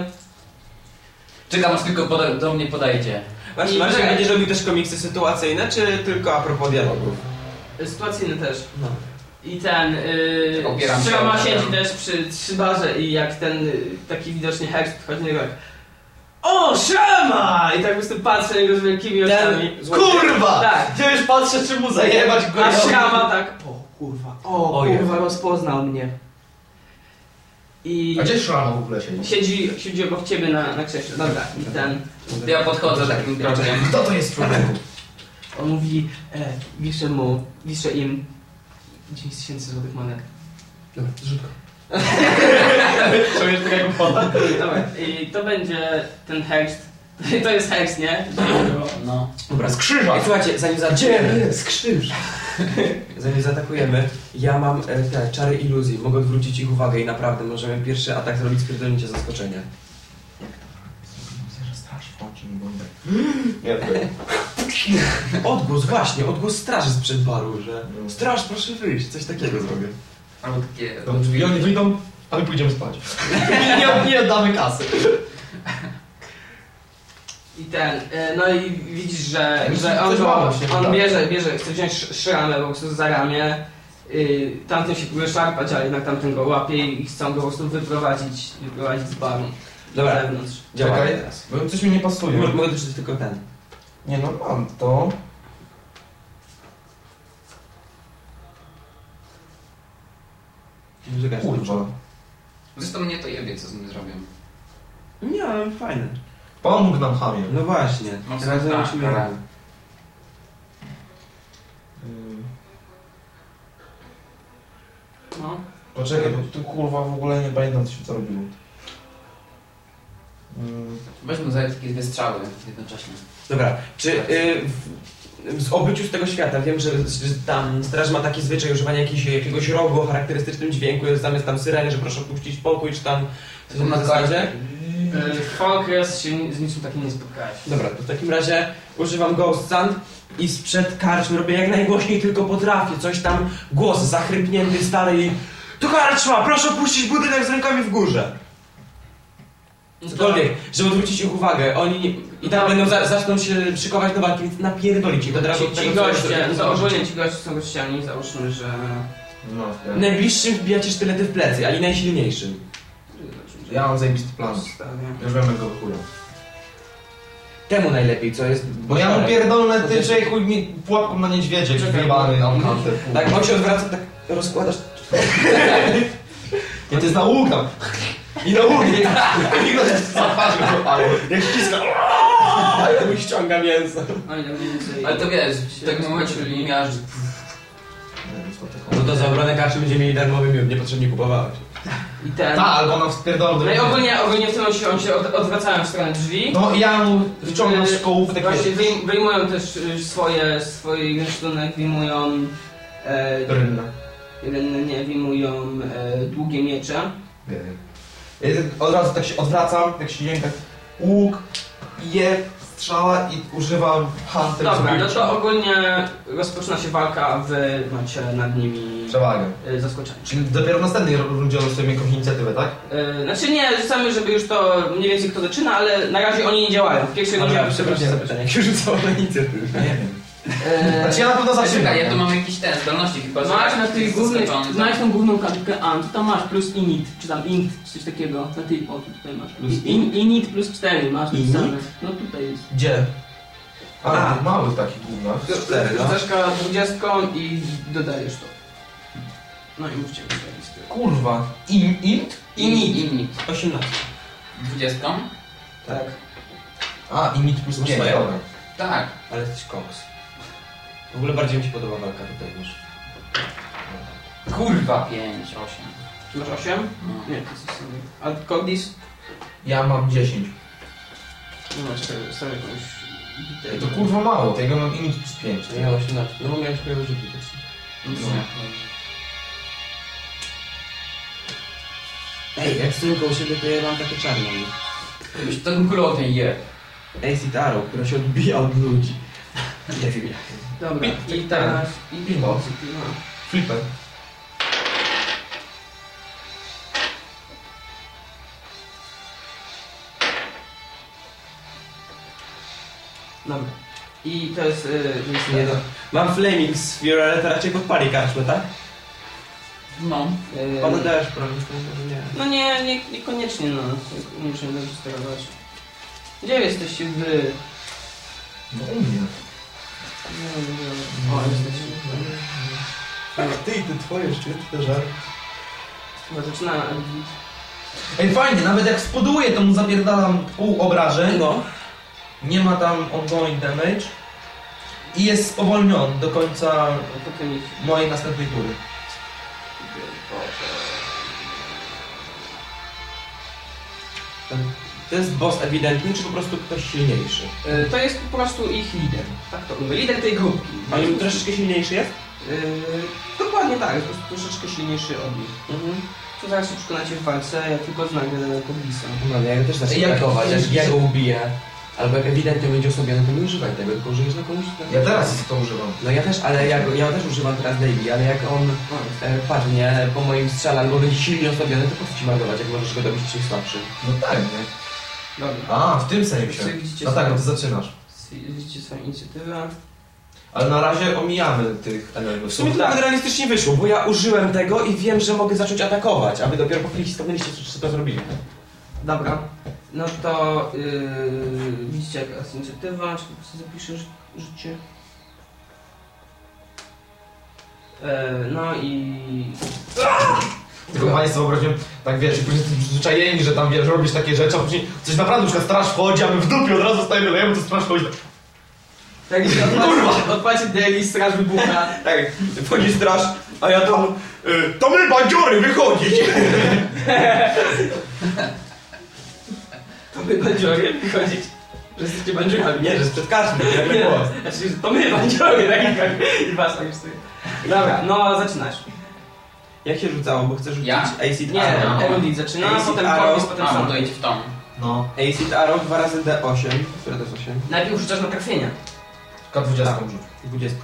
[SPEAKER 4] Czekam aż tylko poda- do mnie podajecie.
[SPEAKER 3] Właśnie,
[SPEAKER 1] I
[SPEAKER 3] Marcin,
[SPEAKER 1] czekaj.
[SPEAKER 3] będziesz robił też komiksy sytuacyjne, czy tylko a propos dialogów?
[SPEAKER 1] Sytuacyjny też.
[SPEAKER 3] No.
[SPEAKER 1] I ten, yy,
[SPEAKER 4] o-
[SPEAKER 1] siedzi też przy, przy barze i jak ten y, taki widocznie heks podchodzi do niego jak O, Szrama! I tak po prostu patrzy na niego z wielkimi oczami.
[SPEAKER 2] Kurwa!
[SPEAKER 1] Tak.
[SPEAKER 2] Gdzie już patrzę, czy mu zajebać go.
[SPEAKER 1] A Szrama tak, o kurwa, o,
[SPEAKER 3] O
[SPEAKER 1] kurwa, rozpoznał mnie. I
[SPEAKER 2] A gdzie szrama w ogóle siedzi?
[SPEAKER 1] siedzi, siedzi obok ciebie na, na krześle. Dobra, i ten,
[SPEAKER 4] Ja podchodzę takim krokiem.
[SPEAKER 2] Kto to jest człowieku?
[SPEAKER 1] on mówi, e, wiszę mu, wiszę im 10 tysięcy złotych monet.
[SPEAKER 3] Dobra, szybko.
[SPEAKER 2] Czujesz tak jak woda?
[SPEAKER 1] Dobra, i to będzie ten hekst. To jest hekst, nie?
[SPEAKER 4] No.
[SPEAKER 3] Dobra,
[SPEAKER 2] Skrzyża!
[SPEAKER 3] Ej, słuchajcie, zanim zaatakujemy... Skrzyż! zanim zaatakujemy, ja mam e, te czary iluzji. Mogę odwrócić ich uwagę i naprawdę możemy pierwszy atak zrobić z pierdolnięcia zaskoczenia.
[SPEAKER 2] Straż wchodzi mi Nie, to
[SPEAKER 3] Odgłos, właśnie, odgłos straży sprzed baru, że straż, proszę wyjść, coś takiego zrobię.
[SPEAKER 4] Albo takie...
[SPEAKER 2] Do drzwi oni wyjdą, a my pójdziemy spać. I nie, nie oddamy kasy.
[SPEAKER 1] I ten, e, no i widzisz, że, że on, go, on bierze, bierze, chce wziąć sz- szramę po prostu za ramię. Y, tamten się próbuje szarpać, ale jednak tamten go łapie i chcą go po prostu wyprowadzić, wyprowadzić z baru.
[SPEAKER 3] Dobra.
[SPEAKER 1] Na zewnątrz.
[SPEAKER 3] Działamy
[SPEAKER 2] Czekaj.
[SPEAKER 3] teraz.
[SPEAKER 2] Bo coś mi nie pasuje.
[SPEAKER 3] Mo- Mogę doczytać tylko ten.
[SPEAKER 2] Nie no, mam to.
[SPEAKER 3] Muzyka jest
[SPEAKER 2] Kurwa.
[SPEAKER 4] Zresztą mnie to jebie, co z nim zrobią.
[SPEAKER 3] Nie, ale fajne.
[SPEAKER 2] Pomógł nam hamie.
[SPEAKER 3] No właśnie. Teraz
[SPEAKER 4] sobie-
[SPEAKER 3] musimy...
[SPEAKER 4] tak.
[SPEAKER 1] No.
[SPEAKER 2] Poczekaj, bo tu kurwa w ogóle nie pamiętam co się co robiło. Ym,
[SPEAKER 4] Weźmy za takie dwie strzały jednocześnie.
[SPEAKER 3] Dobra, czy y, w, w obyciu z tego świata wiem, że, że tam straż ma taki zwyczaj używania jakiegoś, jakiegoś rogu o charakterystycznym dźwięku, jest zamiast tam syrenie, że proszę opuścić pokój, czy tam coś na zasadzie?
[SPEAKER 1] Y, Folkres się z niczym takim nie spotkałeś.
[SPEAKER 3] Dobra, to w takim razie używam Ghost Sand i sprzed karczmy robię jak najgłośniej tylko potrafię, coś tam, głos zachrypnięty, stary i to karczma, proszę opuścić budynek z rękami w górze. Cokolwiek, żeby odwrócić ich uwagę, oni nie, i tam będą za, zaczną się szykować do walki, więc napierdolić ich od razu
[SPEAKER 1] Ci, ci goście,
[SPEAKER 3] jest-
[SPEAKER 1] no to ogólnie ci goście są gościami, załóżmy, że...
[SPEAKER 2] No, ja,
[SPEAKER 3] Najbliższym wbijacie sztylety w plecy, ale najsilniejszym.
[SPEAKER 2] ja mam zajebisty plan. Już wiem jak go chuja.
[SPEAKER 3] Temu najlepiej, co jest...
[SPEAKER 2] Bo ja mu pierdolę ty człowieku mi pułapką na niedźwiedzie, wyjebany
[SPEAKER 1] bo-
[SPEAKER 2] Alcanter.
[SPEAKER 3] Tak, on się odwraca, tak rozkładasz...
[SPEAKER 2] Nie, to jest nauk tam. I nauk, nie? I go zaparzy go
[SPEAKER 3] Jak ściska... Ale mu ściąga mięso.
[SPEAKER 4] Ale to wiesz, w takim momencie miałeś...
[SPEAKER 3] No to za obronę karczy będziemy mieli darmowy miód, niepotrzebnie kupowałeś.
[SPEAKER 1] I ten...
[SPEAKER 2] Tak, albo nam spierdolą do
[SPEAKER 1] No i ogólnie, ogólnie w tym momencie on się od, odwracają w stronę drzwi.
[SPEAKER 2] No i ja mu wyciągam z kołów takie...
[SPEAKER 1] Właśnie wyjm, wyjmują też y, swoje, swoje gęsztunek, wyjmują... E,
[SPEAKER 2] Rynne.
[SPEAKER 1] rynne, nie, wyjmują e, długie miecze.
[SPEAKER 2] Tak Od razu tak się odwracam, tak się tak łuk, je, strzała i używam hunter
[SPEAKER 1] Dobra, no to ogólnie rozpoczyna się walka, a wy macie nad nimi
[SPEAKER 2] Przewagę.
[SPEAKER 1] y, zaskoczenie.
[SPEAKER 2] Czyli dopiero w następnej rundzie on sobie jakąś inicjatywę, tak?
[SPEAKER 1] Y, Znaczy nie, rzucamy, żeby już to mniej więcej kto zaczyna, ale na razie oni nie działają. W pierwszej rundzie...
[SPEAKER 3] Dobra, przepraszam jak się rzucało na inicjatywę.
[SPEAKER 2] Nie wiem.
[SPEAKER 1] Y,
[SPEAKER 2] Znaczy ja na pewno zaczynam.
[SPEAKER 4] Czekaj, ja tu mam jakieś te zdolności chyba.
[SPEAKER 1] Masz na tej głównej, znajdź tą główną kartkę ANT, tam masz plus init, czy tam int, czy coś takiego. Na tej, o tutaj masz.
[SPEAKER 3] Plus
[SPEAKER 1] In, init plus 4 masz napisane. No tutaj jest.
[SPEAKER 2] Gdzie? A, mały taki gówno.
[SPEAKER 3] No.
[SPEAKER 1] K dwudziestką i dodajesz to. No i musicie tyłu.
[SPEAKER 2] Kurwa. In, int?
[SPEAKER 1] Init.
[SPEAKER 4] Init.
[SPEAKER 3] 18.
[SPEAKER 4] Dwudziestką?
[SPEAKER 1] Tak.
[SPEAKER 2] A, init plus
[SPEAKER 3] Nie,
[SPEAKER 2] 5.
[SPEAKER 3] ja.
[SPEAKER 2] Dobra.
[SPEAKER 4] Tak.
[SPEAKER 3] Ale jesteś koks. W ogóle bardziej mi się podoba walka tutaj niż...
[SPEAKER 4] Kurwa, pięć, osiem.
[SPEAKER 1] Czy masz 8?
[SPEAKER 4] No.
[SPEAKER 1] Nie, to jest sobie. A Codis?
[SPEAKER 2] Ja mam 10.
[SPEAKER 1] No czekaj, ustawię jakąś bitę.
[SPEAKER 2] To kurwa mało, tego mam init plus 5.
[SPEAKER 3] Ja 18. No bo miałeś chyba życie też.
[SPEAKER 4] No.
[SPEAKER 3] Ej, jak stoję koło siebie, to ja mam takie czarne.
[SPEAKER 4] Już ten kulą ten je.
[SPEAKER 3] Acid Arrow, która się odbija od ludzi. Nie wiem jak.
[SPEAKER 1] Dobra, i teraz... I
[SPEAKER 2] Pinball.
[SPEAKER 1] No.
[SPEAKER 2] Flipper.
[SPEAKER 1] Dobra. I to jest... Yy,
[SPEAKER 3] Nie no. Mam Flaming Sphere, ale to raczej podpali karczmę, tak?
[SPEAKER 4] No.
[SPEAKER 1] Yy,
[SPEAKER 3] też, prawda? Może nie.
[SPEAKER 1] No nie, nie, niekoniecznie no. Nie muszę dobrze sterować. Gdzie jesteście wy?
[SPEAKER 2] No u mnie.
[SPEAKER 1] Nie, nie, nie. O, jesteście.
[SPEAKER 3] A ty i te twoje szczytne żarty.
[SPEAKER 1] Chyba zaczynamy.
[SPEAKER 2] Ej, fajnie, nawet jak spoduje, to mu zapierdalam pół obrażeń.
[SPEAKER 3] No.
[SPEAKER 2] Nie ma tam ongoing damage. I jest spowolniony do końca
[SPEAKER 1] ich...
[SPEAKER 2] mojej następnej tury.
[SPEAKER 3] To jest boss ewidentny, czy po prostu ktoś silniejszy?
[SPEAKER 1] Yy, to jest po prostu ich lider. Tak to mówię. Lider tej grupki.
[SPEAKER 3] A im troszeczkę silniejszy jest?
[SPEAKER 1] Yy, dokładnie tak, jest po prostu troszeczkę silniejszy od nich.
[SPEAKER 3] Mhm.
[SPEAKER 1] Co zaraz się przekonacie w walce, ja tylko znakę Kodisa.
[SPEAKER 3] No, ja też zacznę
[SPEAKER 2] Jak-
[SPEAKER 3] atakować, jak
[SPEAKER 2] jak-
[SPEAKER 3] ja go ubiję. Albo jak ewidentnie będzie osłabiony, to nie używaj tego, tylko użyjesz na komuś.
[SPEAKER 2] Ja teraz to używam.
[SPEAKER 3] No ja też, ale ja, go, ja też używam teraz daily, ale jak on e, padnie po moim strzale albo będzie silnie osłabiony, to po co ci marnować, jak możesz go dobić czymś słabszym?
[SPEAKER 2] No tak, nie?
[SPEAKER 1] Dobra.
[SPEAKER 2] A, w tym sensie.
[SPEAKER 1] Czy widzicie
[SPEAKER 2] No tak, no
[SPEAKER 1] swoją-
[SPEAKER 2] to zaczynasz.
[SPEAKER 1] Widzicie swoją inicjatywę.
[SPEAKER 2] Ale na razie omijamy tych elementów.
[SPEAKER 3] W sumie to nawet realistycznie wyszło, bo ja użyłem tego i wiem, że mogę zacząć atakować, a wy dopiero po chwili co, co to zrobili.
[SPEAKER 1] Dobra. No to yy, widzicie jaka jest inicjatywa, czy po prostu zapiszę ży- życie. E, no i...
[SPEAKER 2] Tylko Państwo wyobraźcie, tak wiesz, później jesteśmy przyzwyczajeni, że tam wiesz, robisz takie rzeczy, a później coś naprawdę, na przykład straż wchodzi, a my w dupie od razu stajemy, dajemy, to straż wchodzi.
[SPEAKER 1] Tak, odpalcie daily, straż wybucha.
[SPEAKER 3] Tak, wchodzi straż, a ja tam, y, to my bandziory, wychodzić!
[SPEAKER 1] To my bandziory wychodzić. Że jesteście bandziorami.
[SPEAKER 3] Nie, że sprzed każdym, jak
[SPEAKER 1] Nie,
[SPEAKER 3] głos.
[SPEAKER 1] znaczy, to my bandziory, tak i was sobie. Dobra, no zaczynasz.
[SPEAKER 3] Jak się rzucało, bo chcę rzucić
[SPEAKER 4] Ja?
[SPEAKER 3] Acid
[SPEAKER 1] Nie,
[SPEAKER 3] Arrow.
[SPEAKER 1] Erudit zaczyna,
[SPEAKER 3] Acid
[SPEAKER 1] potem
[SPEAKER 3] Arrow.
[SPEAKER 1] Potem
[SPEAKER 4] no
[SPEAKER 1] sam.
[SPEAKER 4] to idź w tą.
[SPEAKER 2] No.
[SPEAKER 3] Acid Arrow dwa razy D8, które to jest 8?
[SPEAKER 1] Najpierw rzucasz na trafienie.
[SPEAKER 2] K20
[SPEAKER 3] Tak.
[SPEAKER 2] rzuć.
[SPEAKER 3] 20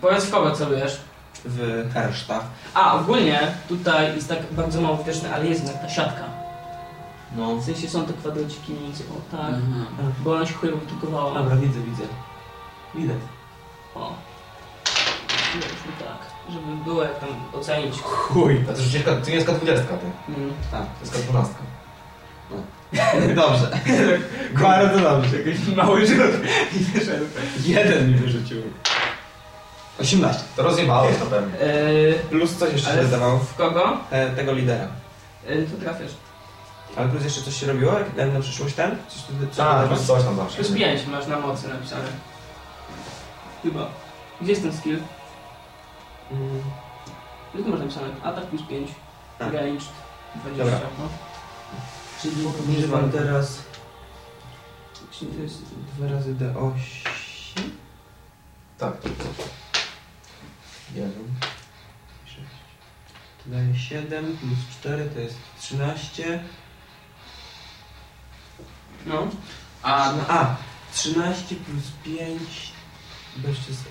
[SPEAKER 1] Powiedz w kogo celujesz.
[SPEAKER 3] w Herszta.
[SPEAKER 1] A, ogólnie tutaj jest tak bardzo mało widoczne, ale jest jednak ta siatka.
[SPEAKER 2] No.
[SPEAKER 1] W sensie są te kwadraciki między, o tak.
[SPEAKER 4] Mhm.
[SPEAKER 1] Bo ona się chujowo wydrukowała.
[SPEAKER 3] Dobra, widzę, widzę. Widać.
[SPEAKER 1] O. Zobaczmy tak, żeby było jak tam ocenić.
[SPEAKER 3] Chuj.
[SPEAKER 2] A to rzuciłeś, K- to nie jest K20, ty.
[SPEAKER 1] Mm.
[SPEAKER 3] Tak.
[SPEAKER 2] To jest K12.
[SPEAKER 3] Dobrze. Bardzo dobrze.
[SPEAKER 1] Jakiś mały rzut i wyszedł.
[SPEAKER 3] Jeden mi wyrzucił. 18.
[SPEAKER 2] To rozjebałeś na pewno.
[SPEAKER 1] Eee,
[SPEAKER 3] Plus coś jeszcze
[SPEAKER 1] Ale
[SPEAKER 3] się dodawało.
[SPEAKER 1] w kogo?
[SPEAKER 3] E, tego lidera.
[SPEAKER 1] Eee, to trafiasz.
[SPEAKER 3] Ale plus jeszcze coś się robiło, jak na przyszłość ten? Coś, tu- coś
[SPEAKER 2] A,
[SPEAKER 3] dodawało?
[SPEAKER 2] plus coś tam zawsze.
[SPEAKER 1] Plus 5 masz na mocy napisane. Chyba. Gdzie jest ten skill? Gdzie tu masz napisane? Atak plus 5.
[SPEAKER 3] A.
[SPEAKER 1] Range 20.
[SPEAKER 3] Dobra.
[SPEAKER 1] No. Czyli
[SPEAKER 3] Używam teraz
[SPEAKER 1] Czyli to jest...
[SPEAKER 3] 2 razy D8.
[SPEAKER 2] Tak.
[SPEAKER 3] Jeden. Sześć. To daje 7 plus 4 to jest 13.
[SPEAKER 1] No.
[SPEAKER 4] A,
[SPEAKER 3] A, 13 plus 5. Weźcie z...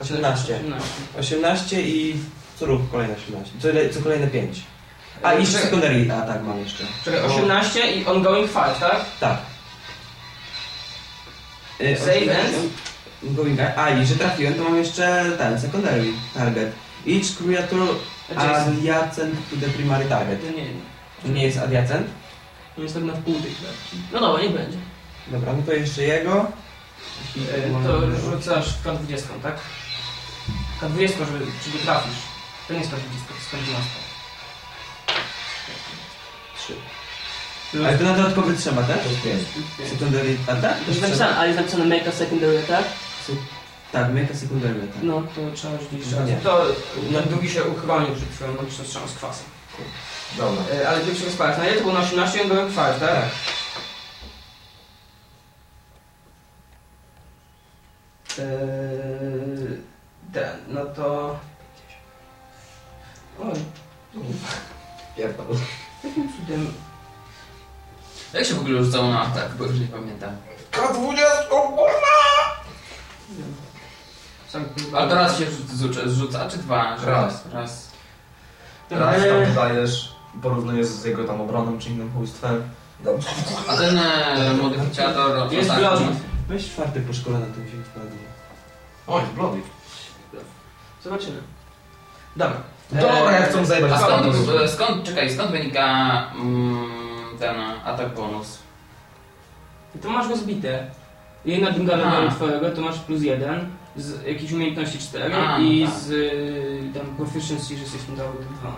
[SPEAKER 3] 18.
[SPEAKER 1] 18.
[SPEAKER 3] 18 i co ruch kolejne 18. Co, co kolejne 5. A i
[SPEAKER 1] Czekaj.
[SPEAKER 3] secondary atak mam jeszcze.
[SPEAKER 1] Czekaj,
[SPEAKER 3] O,
[SPEAKER 1] 18 i ongoing fight, tak?
[SPEAKER 3] Tak. Y,
[SPEAKER 1] Save
[SPEAKER 3] 18
[SPEAKER 1] end?
[SPEAKER 3] Going, a i że trafiłem, to mam jeszcze ten secondary target. Each creature
[SPEAKER 1] jest...
[SPEAKER 3] adjacent to the primary target.
[SPEAKER 1] To nie,
[SPEAKER 3] To nie jest adjacent?
[SPEAKER 1] nie jest tak na wpół tej klatki. No dobra, niech będzie.
[SPEAKER 3] Dobra, no to jeszcze jego.
[SPEAKER 1] E, To rzucasz w K20, tak? K20, żeby, żeby trafisz. To nie jest K20, to jest K12.
[SPEAKER 3] Trzy.
[SPEAKER 1] Plus-
[SPEAKER 3] Ale to na dodatkowy trzeba, tak?
[SPEAKER 2] To jest pięć.
[SPEAKER 3] Secondary attack?
[SPEAKER 1] To jest napisane, ale jest napisane make a secondary attack.
[SPEAKER 3] Tak, make a secondary attack.
[SPEAKER 1] No, to trzeba rzucić
[SPEAKER 3] No.
[SPEAKER 1] To na drugi się uchronił przed twoją magiczną strzałą z kwasem.
[SPEAKER 2] Dobra.
[SPEAKER 1] E, Ale pierwszy rozpalać. Na ile to było na 18 i on był kwart, tak?
[SPEAKER 3] Tak.
[SPEAKER 1] Eee, ten, no to... Oj,
[SPEAKER 2] Pierdol.
[SPEAKER 1] jakim cudem...
[SPEAKER 4] Jak się w ogóle rzucało na atak, bo już nie pamiętam.
[SPEAKER 2] K20!
[SPEAKER 1] nie wiem. Sam
[SPEAKER 4] Ale to raz się rzuca, rzuca czy dwa? Że
[SPEAKER 2] Raz.
[SPEAKER 4] Raz.
[SPEAKER 2] Raz
[SPEAKER 1] Eee,
[SPEAKER 2] tam dajesz, porównujesz z jego tam obroną czy innym chujstwem. Dobrze.
[SPEAKER 4] A ten e, modyfikator
[SPEAKER 1] Jest Bloody.
[SPEAKER 3] Weź czwarty po szkole na tym się wpadnie.
[SPEAKER 2] Oj, Bloody.
[SPEAKER 1] Zobaczymy. Dobra.
[SPEAKER 2] Dobra, jak chcą zajebać.
[SPEAKER 4] A skąd,
[SPEAKER 2] skąd?
[SPEAKER 4] e, skąd, czekaj, skąd wynika mm, ten atak bonus?
[SPEAKER 1] To masz go zbite. Jedna druga
[SPEAKER 4] A.
[SPEAKER 1] levelu twojego to masz plus jeden, z jakiejś umiejętności 4
[SPEAKER 4] A,
[SPEAKER 1] i
[SPEAKER 4] no tak.
[SPEAKER 1] z y, tam proficiency, że jesteś dał 2.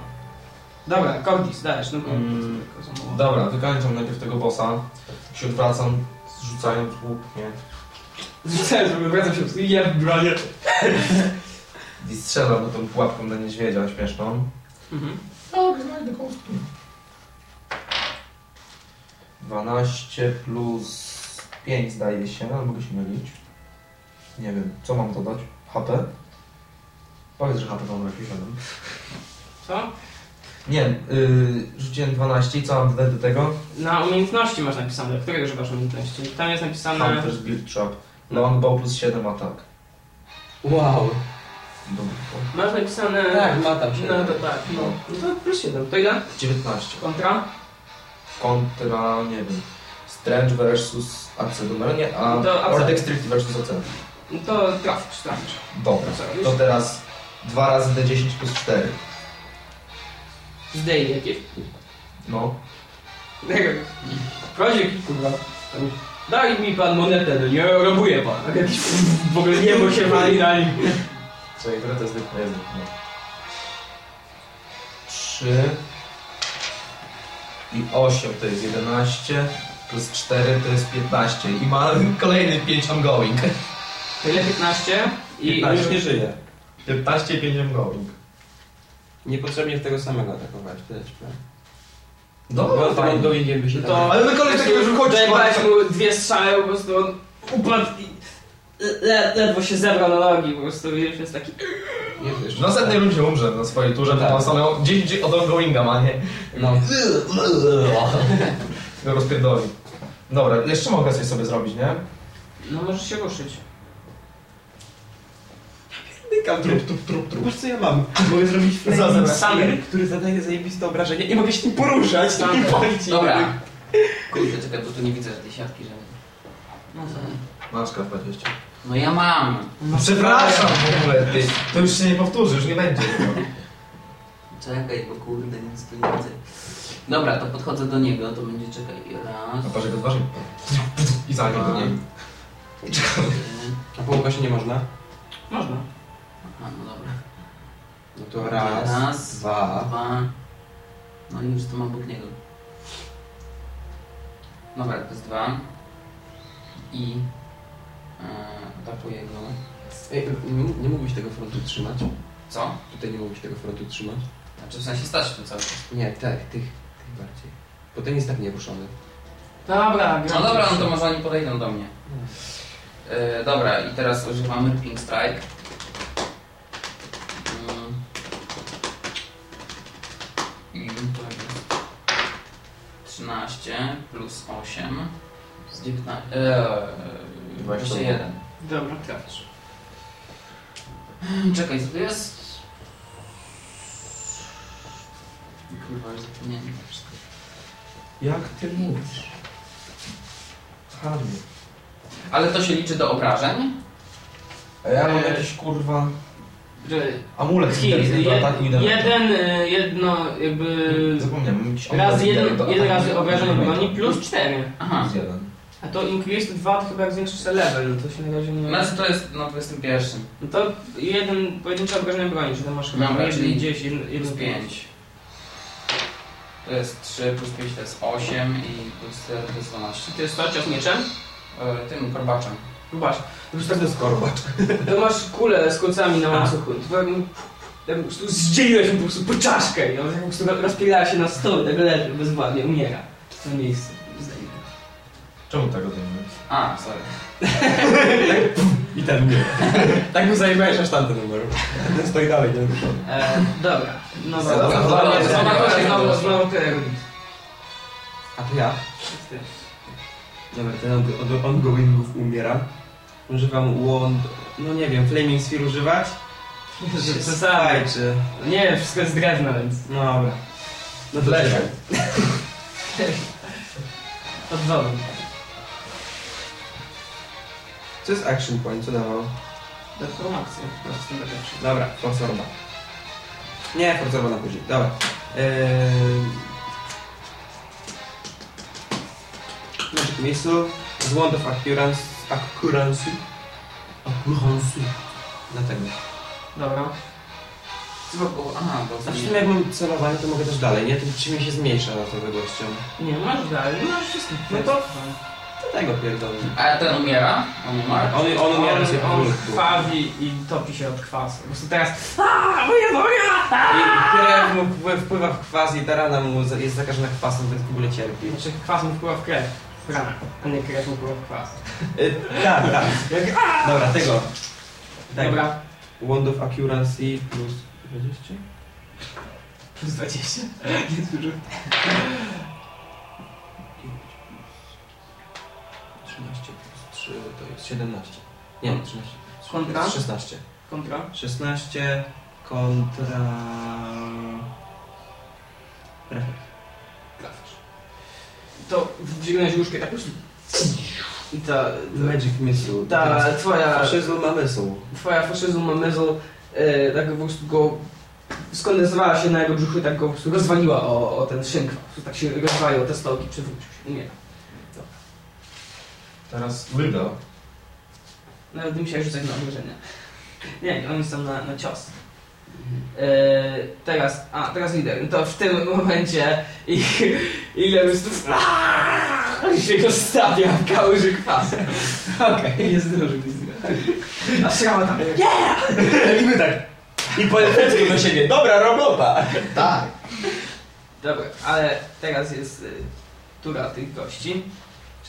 [SPEAKER 1] Dobra, Cordis, dajesz, no bo
[SPEAKER 2] Mm. Dobra, wykańczam najpierw tego bossa. Się odwracam, zrzucając łuk, nie?
[SPEAKER 1] Zrzucałem, żeby wracam się i ja w bronie.
[SPEAKER 2] I strzelam na tą pułapką na niedźwiedzia śmieszną.
[SPEAKER 1] Mhm.
[SPEAKER 2] Tak, znajdę kostki. 12 plus 5 zdaje się, ale mogę się mylić. Nie wiem, co mam dodać? HP? Powiedz, że HP mam jakieś 7.
[SPEAKER 1] Co?
[SPEAKER 2] Nie, yy, rzuciłem 12 i co mam dodać do tego?
[SPEAKER 1] Na umiejętności masz napisane, którego używasz umiejętności. Tam jest napisane...
[SPEAKER 2] Hunter's Build Trap. Longbow plus 7 atak.
[SPEAKER 3] Wow.
[SPEAKER 2] Dobra.
[SPEAKER 1] Masz napisane...
[SPEAKER 3] Tak, ma tam się.
[SPEAKER 1] No to tak, no. No to plus 7. To ile?
[SPEAKER 2] 19.
[SPEAKER 1] Kontra?
[SPEAKER 2] Kontra, nie wiem. Strange versus AC nie, a
[SPEAKER 1] To AC.
[SPEAKER 2] versus AC.
[SPEAKER 1] No to trafisz, trafisz.
[SPEAKER 2] Dobra, to teraz 2 razy D10 plus 4.
[SPEAKER 1] Zdej jakieś.
[SPEAKER 2] No.
[SPEAKER 1] Prozik, kurwa. Daj mi pan monetę, no nie robuję pan. W ogóle niebo się wali na nim.
[SPEAKER 2] Czekaj, to jest no. 3 i 8 to jest 11 plus 4 to jest 15 i ma kolejny 5 ongoing.
[SPEAKER 1] Tyle 15 i
[SPEAKER 3] 15 już nie żyje.
[SPEAKER 2] 15 i 5 ongoing.
[SPEAKER 3] Niepotrzebnie tego samego atakować, tyle ci powiem.
[SPEAKER 2] Dobra,
[SPEAKER 3] tym
[SPEAKER 2] fajnie.
[SPEAKER 3] by się
[SPEAKER 1] To-
[SPEAKER 3] tam...
[SPEAKER 2] Ale my koleś takiego już chodzi.
[SPEAKER 1] Mu dwie strzały, po prostu on upadł i le, ledwo się zebrał na nogi, po prostu wiesz, jest taki...
[SPEAKER 3] To
[SPEAKER 2] W następnej rundzie umrze na swojej turze, bo
[SPEAKER 3] Tak.
[SPEAKER 2] tam same 10 od ongoinga ma, nie?
[SPEAKER 3] No.
[SPEAKER 2] Rozpierdoli. Dobra, jeszcze mogę coś sobie zrobić, nie?
[SPEAKER 1] No możesz się ruszyć.
[SPEAKER 3] Tykam, trup, trup, trup, trup. Wiesz co ja mam? Mogę zrobić flaming spear, który zadaje zajebiste obrażenie i mogę się tym poruszać
[SPEAKER 1] Tak.
[SPEAKER 3] i polić.
[SPEAKER 4] Dobra. Kurde, czekaj, bo tu nie widzę tej siatki, że...
[SPEAKER 1] No,
[SPEAKER 2] Masz K20.
[SPEAKER 4] No ja mam.
[SPEAKER 2] No przepraszam w ogóle, ty. To już się nie powtórzy, już nie będzie.
[SPEAKER 4] Czekaj, bo kurde, nic tu nie widzę. Dobra, to podchodzę do niego, to będzie, czekaj, raz,
[SPEAKER 2] A patrz, jak odważy. I za niego, nie?
[SPEAKER 4] trzy,
[SPEAKER 3] A połąka się nie można?
[SPEAKER 1] Można.
[SPEAKER 4] aha, no dobra.
[SPEAKER 3] No to raz,
[SPEAKER 4] Raz,
[SPEAKER 3] dwa...
[SPEAKER 4] Dwa. No i już to mam obok niego. Dobra, to jest dwa. I e, atakuję go.
[SPEAKER 3] Ej, nie, nie mógłbyś tego frontu trzymać?
[SPEAKER 4] Co?
[SPEAKER 3] Tutaj nie mógłbyś tego frontu trzymać?
[SPEAKER 4] Znaczy w sensie stać w tym cały czas.
[SPEAKER 3] Nie, tak, tych, tych bardziej. Bo ten jest tak nieruszony.
[SPEAKER 1] Dobra,
[SPEAKER 4] No dobra, no to może oni podejdą do mnie. E, dobra, i teraz używamy Pink Strike. Mm. I to jest 13 plus 8 z 19. Eee, 21.
[SPEAKER 1] Dobra, trafisz.
[SPEAKER 4] Czekaj, co to jest? Kurwa, już zapomniałem.
[SPEAKER 2] Jak ty mówisz? Hardy.
[SPEAKER 4] Ale to się liczy do obrażeń?
[SPEAKER 2] A ja mam
[SPEAKER 1] Eee.
[SPEAKER 2] jakiś kurwa amulet do ataku i
[SPEAKER 1] jed,
[SPEAKER 2] do
[SPEAKER 1] jeden, y, jedno jakby...
[SPEAKER 2] Zapomniałem, mam jakiś amulet
[SPEAKER 1] Raz jeden,
[SPEAKER 2] do
[SPEAKER 1] jeden
[SPEAKER 2] ataku
[SPEAKER 1] razy
[SPEAKER 2] i do
[SPEAKER 1] broni plus cztery.
[SPEAKER 4] Aha.
[SPEAKER 2] Plus jeden.
[SPEAKER 1] A to Increase 2 to chyba jak zwiększysz level, no to się na razie nie...
[SPEAKER 4] Znaczy to jest na 21.
[SPEAKER 1] No to jeden pojedyncze obrażenia broni, że tam masz chyba
[SPEAKER 4] Dobra,
[SPEAKER 1] jeden
[SPEAKER 4] czyli
[SPEAKER 1] gdzieś, jeden,
[SPEAKER 4] Plus
[SPEAKER 1] jeden
[SPEAKER 4] 5. To jest 3, plus 5 to jest 8 i plus 4 to jest 12.
[SPEAKER 1] To jest co, cios mieczem?
[SPEAKER 4] E, tym korbaczem.
[SPEAKER 1] Zobacz, to już tak
[SPEAKER 3] To jest korbacz.
[SPEAKER 1] To masz kulę z kolcami na łańcuchu. To tak, tak po prostu zdzieliłeś mu po prostu po czaszkę i on tak po prostu rozpierdala się na stole, tak leży, bezwładnie, umiera. W tym miejscu.
[SPEAKER 2] Czemu tak odejmujesz?
[SPEAKER 4] A, sorry.
[SPEAKER 3] I ten nie. tak mu zajmujesz aż tamten numer. Ten stoi dalej, nie?
[SPEAKER 1] E, dobra, no
[SPEAKER 4] Dobra,
[SPEAKER 1] dobra.
[SPEAKER 4] dobra,
[SPEAKER 1] Znowu-
[SPEAKER 4] dobra,
[SPEAKER 1] Znowu ty.
[SPEAKER 3] A to ja? Dobra, ten od, od ongoingów umiera. Używam wand... No nie wiem, Flaming Sphere używać?
[SPEAKER 1] Przesadzaj.
[SPEAKER 3] czy...
[SPEAKER 1] Nie, wszystko jest drewno, więc
[SPEAKER 3] No dobra. No to
[SPEAKER 2] Lepiej.
[SPEAKER 3] czekaj.
[SPEAKER 1] od wodą.
[SPEAKER 3] Co jest action point? Co dawał?
[SPEAKER 1] Lepszy.
[SPEAKER 3] Dobra, Force Orba. Nie, Force Orba na później. Dobra. Eee... Magic Missile. Z Wand of Accuracy. Accuracy. Accuracy. Dlatego.
[SPEAKER 1] Dobra.
[SPEAKER 4] Było? Aha, bo
[SPEAKER 3] Znaczy, sumie jak mam celowanie, to mogę też dalej, nie? To czy mi się zmniejsza na tą odległością.
[SPEAKER 1] Nie, masz dalej, masz wszystko.
[SPEAKER 3] No to- Do tego pierdolę.
[SPEAKER 4] A ten umiera? On umarł?
[SPEAKER 3] On, on umiera
[SPEAKER 1] on, on
[SPEAKER 3] powolutku.
[SPEAKER 1] krwawi i topi się od kwasu. Po prostu teraz Aaa, moja noga!
[SPEAKER 3] I krew mu wpływ- wpływa w kwas i ta rana mu jest zakażona kwasem, więc w ogóle cierpi.
[SPEAKER 1] Znaczy kwas mu wpływa w krew. W ranach, a nie krew mu wpływa w kwas.
[SPEAKER 3] Y, tak, tak. Dobra, tego. Tego.
[SPEAKER 1] Dobra.
[SPEAKER 3] Wand of Accuracy plus 20?
[SPEAKER 1] Plus 20. Jest dużo.
[SPEAKER 3] 13 plus 3 to jest 17. Nie, 13.
[SPEAKER 1] Kontra?
[SPEAKER 3] 16.
[SPEAKER 1] Kontra.
[SPEAKER 3] 16 kontra...
[SPEAKER 1] Trafisz. To wdźwignąłeś łóżkę tak prostu. I ta,
[SPEAKER 3] Magic Missile.
[SPEAKER 1] ta twoja,
[SPEAKER 3] Faszyzm ma mysł.
[SPEAKER 1] twoja faszyzm mamyzu e, tak po prostu go skondensowała się na jego brzuchu i tak go po prostu rozwaliła o, o ten szynk. Po prostu tak się rozwalił o te stołki, przewrócił się, umiera.
[SPEAKER 2] Teraz Wilda.
[SPEAKER 1] Nawet bym musiał rzucać na obrażenia. Nie, nie, oni są na, na cios. E, teraz, a teraz lider. No To w tym momencie i ile i się go stawia w kałuży kwasu. Okej, nie zdążył nic zrobić. A szrama tam yeah!
[SPEAKER 3] I my tak. I polecimy do siebie. Dobra robota!
[SPEAKER 2] Tak.
[SPEAKER 1] Dobra, ale teraz jest y, tura tych gości.